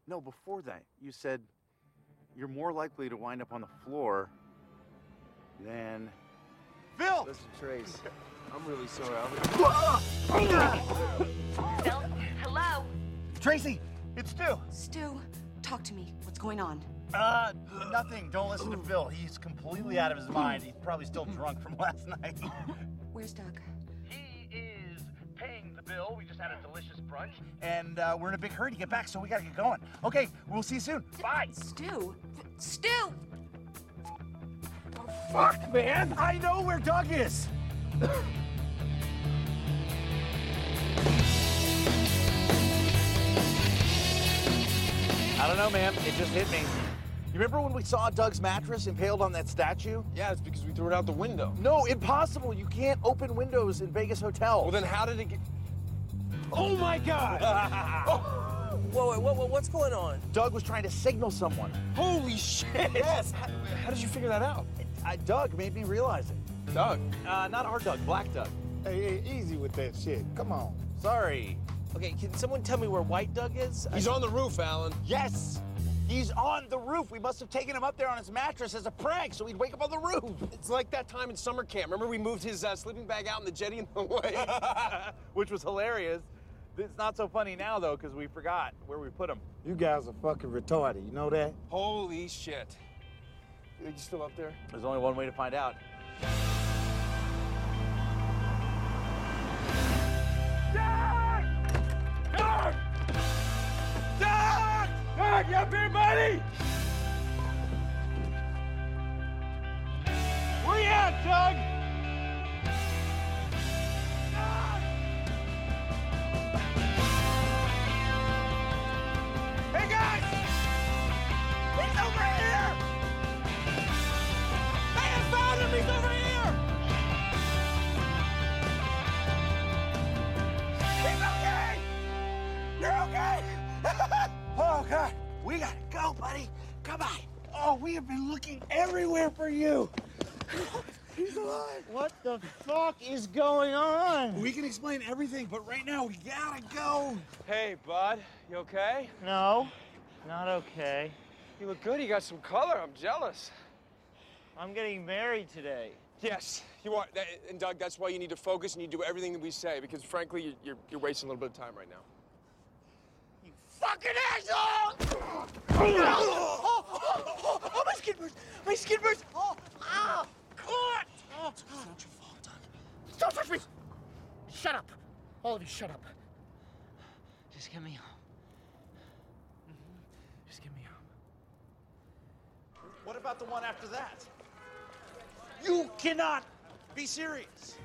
No, before that, you said you're more likely to wind up on the floor than. Phil! Listen, Trace, I'm really sorry. Phil, hello? Tracy, it's Stu. Stu, talk to me. What's going on? Uh, nothing. Don't listen to Phil. He's completely out of his mind. He's probably still drunk from last night. Where's Doug? He is paying the bill. We just had a delicious brunch, and uh, we're in a big hurry to get back, so we gotta get going. Okay, we'll see you soon. Bye. Stu? Stu! Oh, Fuck, man! I know where Doug is. I don't know, man. It just hit me. You remember when we saw Doug's mattress impaled on that statue? Yeah, it's because we threw it out the window. No, impossible. You can't open windows in Vegas hotels. Well, then how did it get? Oh my God! Whoa, whoa, whoa, what's going on? Doug was trying to signal someone. Holy shit! Yes. How, how did you figure that out? Uh, Doug made me realize it. Doug. Uh, not our Doug, Black Doug. Hey, hey, easy with that shit. Come on. Sorry. Okay, can someone tell me where White Doug is? He's on the roof, Alan. Yes. He's on the roof. We must have taken him up there on his mattress as a prank so he'd wake up on the roof. It's like that time in summer camp. Remember we moved his uh, sleeping bag out in the jetty in the way? Which was hilarious. It's not so funny now, though, because we forgot where we put him. You guys are fucking retarded, you know that? Holy shit. Are you still up there? There's only one way to find out. Doug! Doug! Doug, you up here, buddy? Where you at, Doug? Hey, guys! He's over here! We have been looking everywhere for you. He's alive. What the fuck is going on? We can explain everything, but right now we gotta go. Hey, bud. You okay? No, not okay. You look good. You got some color. I'm jealous. I'm getting married today. Yes, you are. That- And Doug, that's why you need to focus and you do everything that we say because, frankly, you're, you're, you're wasting a little bit of time right now. Fucking asshole! Oh, oh, oh, oh, my skin burns! My skin burns! Oh, ow! Caught! It's not your fault, Doug. Don't touch me! Shut up! All of you, shut up. Just get me home. Mhm. Just get me home. What about the one after that? You cannot be serious.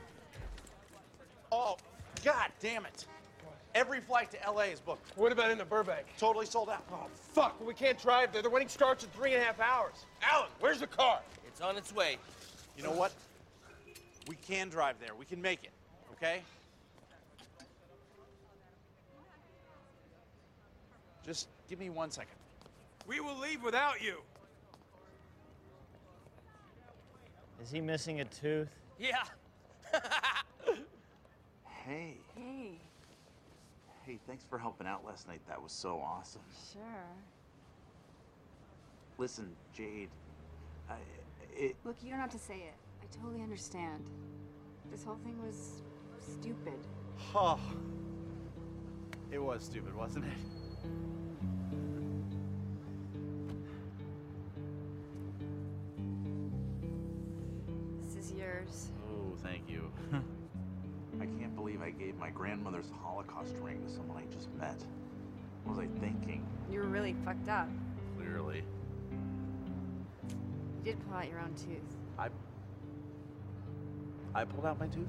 Oh, god damn it. Every flight to LA is booked. What about into Burbank? Totally sold out. Oh, fuck. Well, we can't drive there. The wedding starts in three and a half hours. Alan, where's the car? It's on its way. You know what? We can drive there. We can make it, okay? Just give me one second. We will leave without you. Is he missing a tooth? Yeah. Hey. Hey, Hey, thanks for helping out last night. That was so awesome. sure. Listen, Jade, I, it, Look, you don't have to say it. I totally understand. This whole thing was stupid. oh, it was stupid, wasn't it? This is yours. Oh, thank you. I can't believe I gave my grandmother's Holocaust ring to someone I just met. What was I thinking? You were really fucked up. Clearly. You did pull out your own tooth. I. I pulled out my tooth?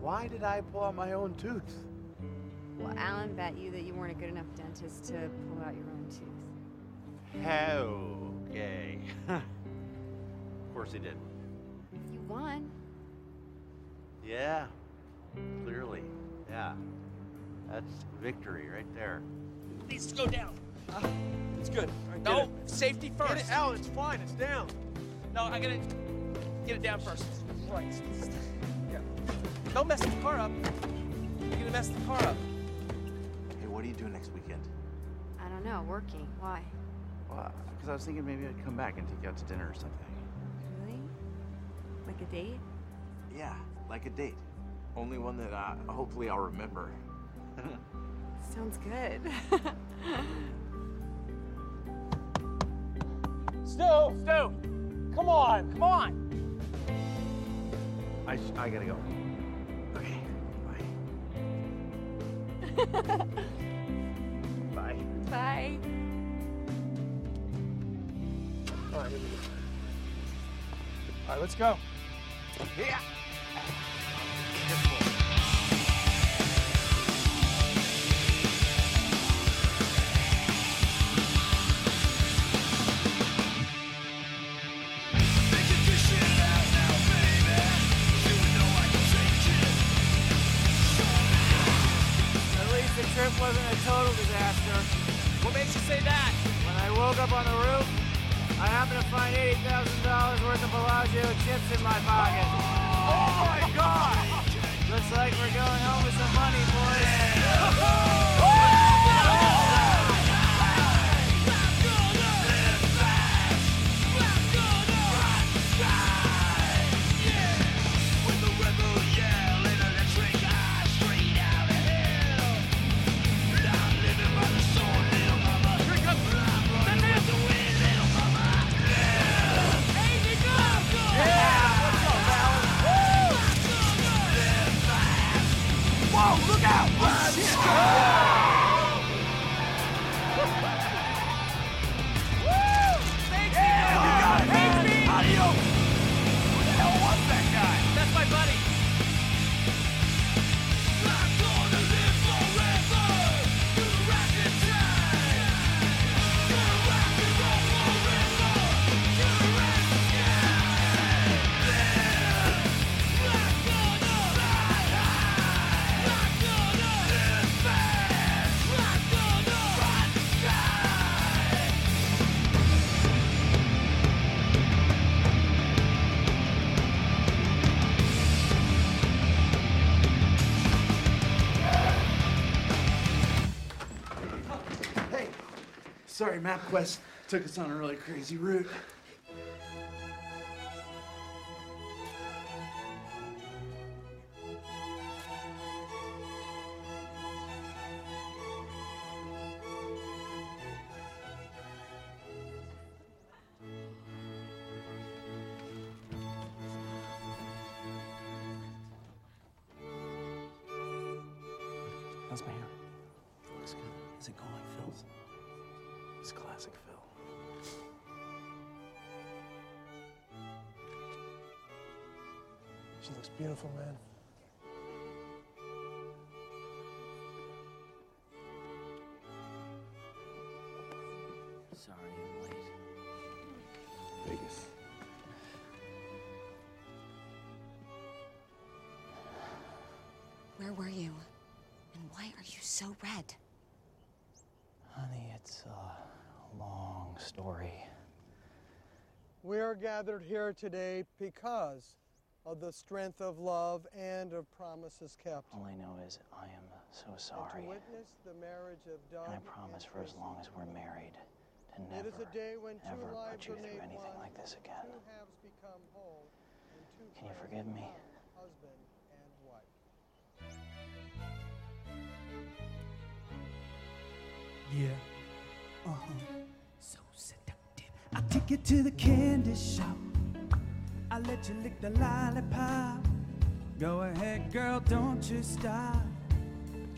Why did I pull out my own tooth? Well, Alan bet you that you weren't a good enough dentist to pull out your own tooth. Okay. of course he did. You won. Yeah. Clearly. Yeah. That's victory right there. needs to go down. Ah, it's good. All right, No, it. safety first. Get it out. It's fine. It's down. No, I gotta get it down first. Right. Yeah. Don't mess the car up. You're gonna mess the car up. Hey, what are you doing next weekend? I don't know. Working. Why? Well, because I was thinking maybe I'd come back and take you out to dinner or something. Really? Like a date? Yeah, like a date. Only one that uh, hopefully I'll remember. Sounds good. Stu! Stu! Come on! Come on! I, I gotta go. Okay, bye. bye. Bye. All right, here we go. All right, let's go. Yeah. MapQuest took us on a really crazy route. Beautiful, man. Sorry I'm late. Vegas. Where were you? And why are you so red? Honey, it's a long story. We are gathered here today because of the strength of love and of promises kept. All I know is I am so And sorry. to witness the marriage of Doug And I promise for as long as we're married to It never, is a day when two ever lives put you through anything one, like this again. two halves become whole, and two Can you forgive me? Husband and wife. Yeah. Uh-huh. So seductive. I take you to the candy shop. I let you lick the lollipop. Go ahead, girl, don't you stop.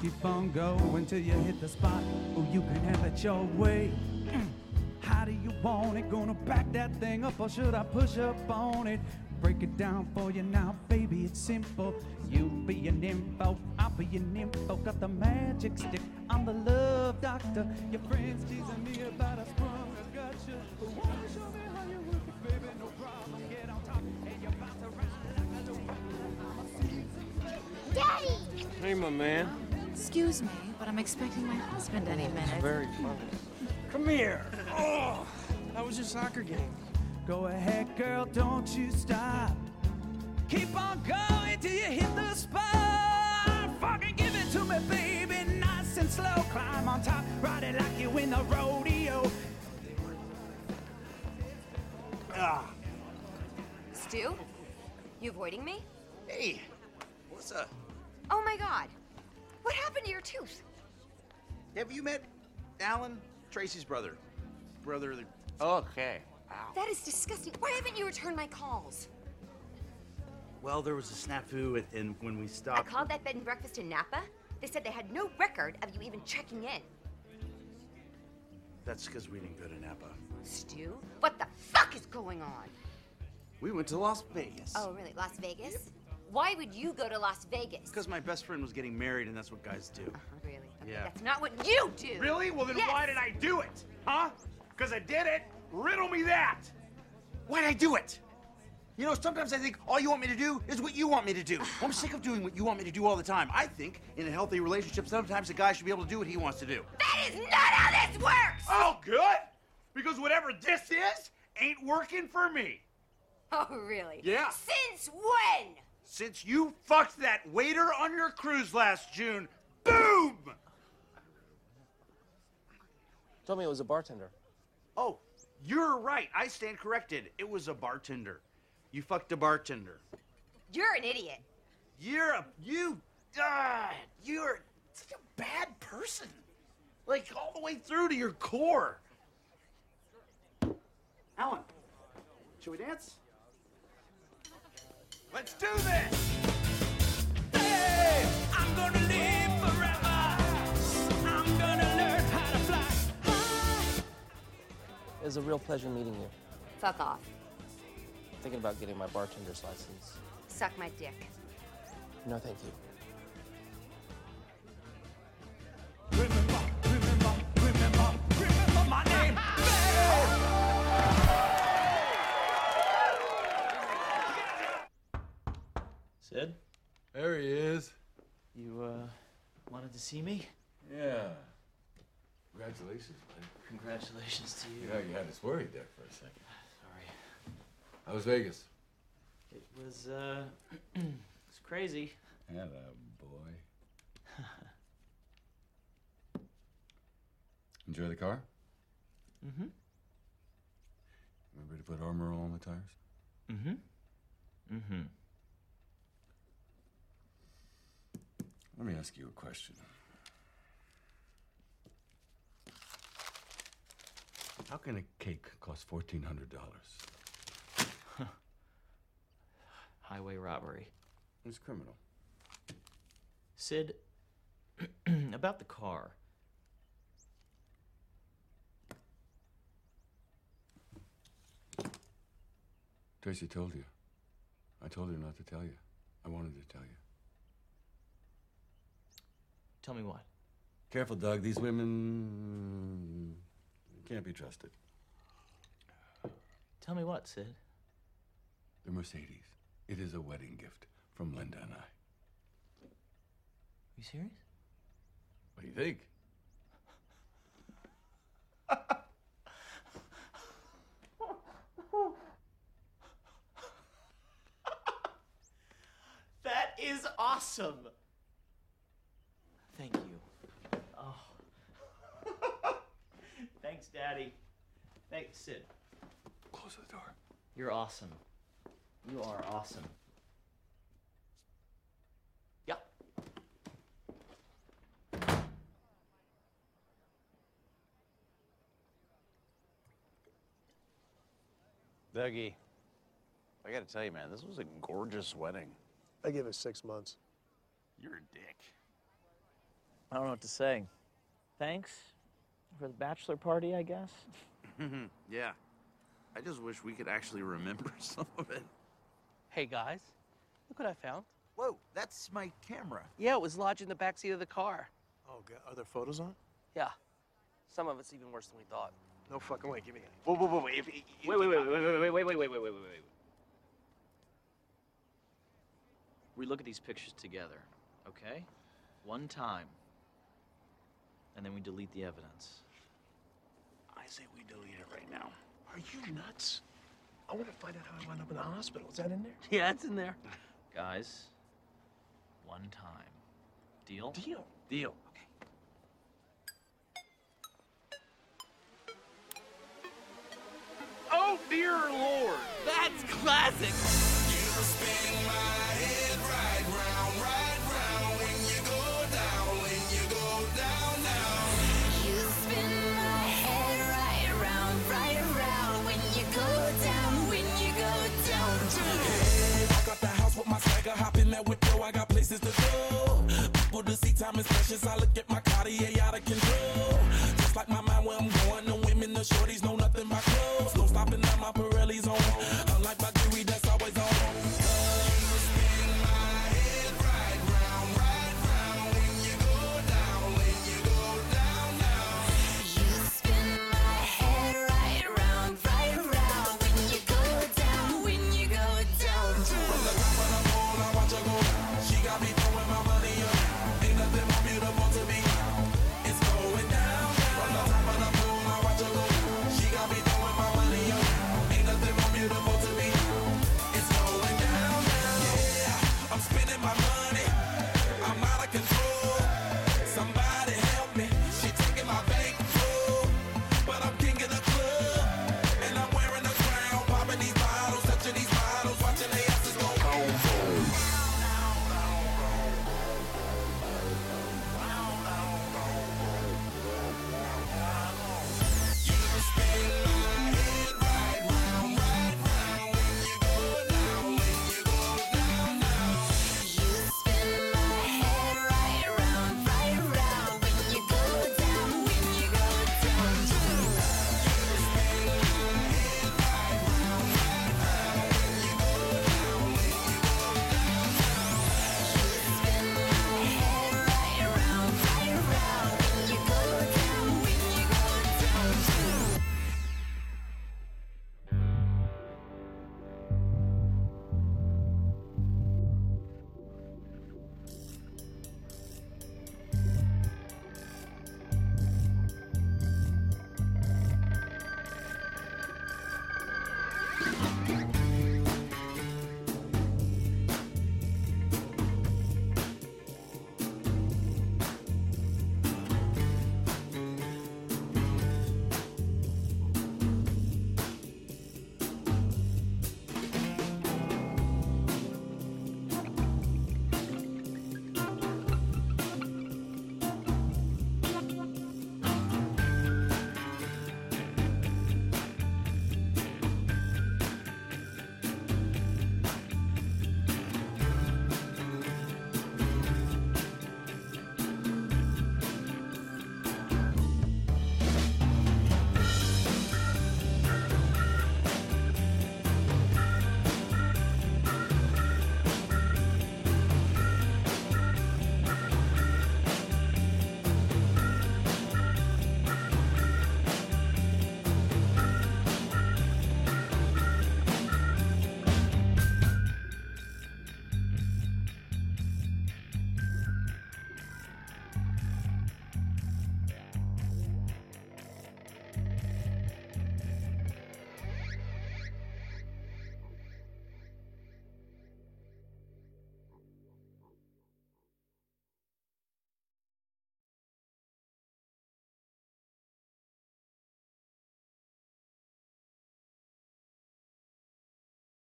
Keep on going till you hit the spot. Oh, you can have it your way. How do you want it? Gonna back that thing up or should I push up on it? Break it down for you now, baby, it's simple. You be an info, I'll be an info. Got the magic stick, I'm the love doctor. Your friends teasing me about a sprung, I got you. Show me Hey, my man. Excuse me, but I'm expecting my husband any minute. Very funny. Come here. Oh, how was your soccer game? Go ahead, girl, don't you stop. Keep on going till you hit the spot. Fucking give it to me, baby, nice and slow. Climb on top, ride it like you in the rodeo. Ah, Stu? You avoiding me? hey, what's up? Oh my god. What happened to your tooth? Have you met Alan, Tracy's brother? Brother of the. Okay. Wow. That is disgusting. Why haven't you returned my calls? Well, there was a snafu, and, and when we stopped. I stopped. called that bed and breakfast in Napa. They said they had no record of you even checking in. That's because we didn't go to Napa. Stu, what the fuck is going on? We went to Las Vegas. Oh, really? Las Vegas? Why would you go to Las Vegas? Because my best friend was getting married, and that's what guys do. Uh-huh, really? Okay, Yeah. That's not what you do. Really? Well, then Yes. why did I do it? Huh? Because I did it? Riddle me that! Why'd I do it? You know, sometimes I think all you want me to do is what you want me to do. I'm sick of doing what you want me to do all the time. I think in a healthy relationship, sometimes a guy should be able to do what he wants to do. That is not how this works! Oh, good! Because whatever this is ain't working for me. Oh, really? Yeah. Since when? Since you fucked that waiter on your cruise last June, boom! Told me it was a bartender. Oh, you're right. I stand corrected. It was a bartender. You fucked a bartender. You're an idiot. You're a you. Ah, you're such a bad person. Like all the way through to your core. Alan, should we dance? Let's do this. Hey, I'm gonna live forever. I'm gonna learn how to fly. It was a real pleasure meeting you. Fuck off. Thinking about getting my bartender's license. Suck my dick. No, thank you. Sid? There he is. You, uh, wanted to see me? Yeah. Congratulations, man. Congratulations to you. Yeah, you had us worried there for a second. Sorry. How was Vegas? It was, uh, it was crazy. Hello, boy. Enjoy the car? Mm-hmm. Remember to put armor on the tires? Mm-hmm. Mm-hmm. Let me ask you a question. How can a cake cost fourteen hundred dollars? Highway robbery. It's criminal. Sid, about the car. Tracy told you. I told her not to tell you. I wanted to tell you. Tell me what? Careful, Doug. These women can't be trusted. Tell me what, Sid. The Mercedes. It is a wedding gift from Linda and I. Are You serious? What do you think? That is awesome. Thank you. Oh. Thanks, Daddy. Thanks, Sid. Close the door. You're awesome. You are awesome. Yep. Dougie, I gotta tell you, man, this was a gorgeous wedding. I give it six months. You're a dick. I don't know what to say. Thanks for the bachelor party, I guess. yeah. I just wish we could actually remember some of it. Hey guys, look what I found. Whoa, that's my camera. Yeah, it was lodged in the backseat of the car. Oh, God. Are there photos on? it? Yeah. Some of it's even worse than we thought. No fucking way. Give me that. Whoa, whoa, whoa, wait. If, wait, wait, wait, wait, wait, wait, wait, wait, wait, wait, wait, wait, wait. We look at these pictures together, okay? One time. And then we delete the evidence. I say we delete it right now. Are you nuts? I want to find out how I wound up in the hospital. Is that in there? Yeah, it's in there. Guys, one time. Deal? Deal. Deal. Okay. Oh, dear Lord. That's classic. That window, I got places to go. People to see, time is precious. I look at my Cartier out of control. Just like my mind where I'm going, the women, the shorties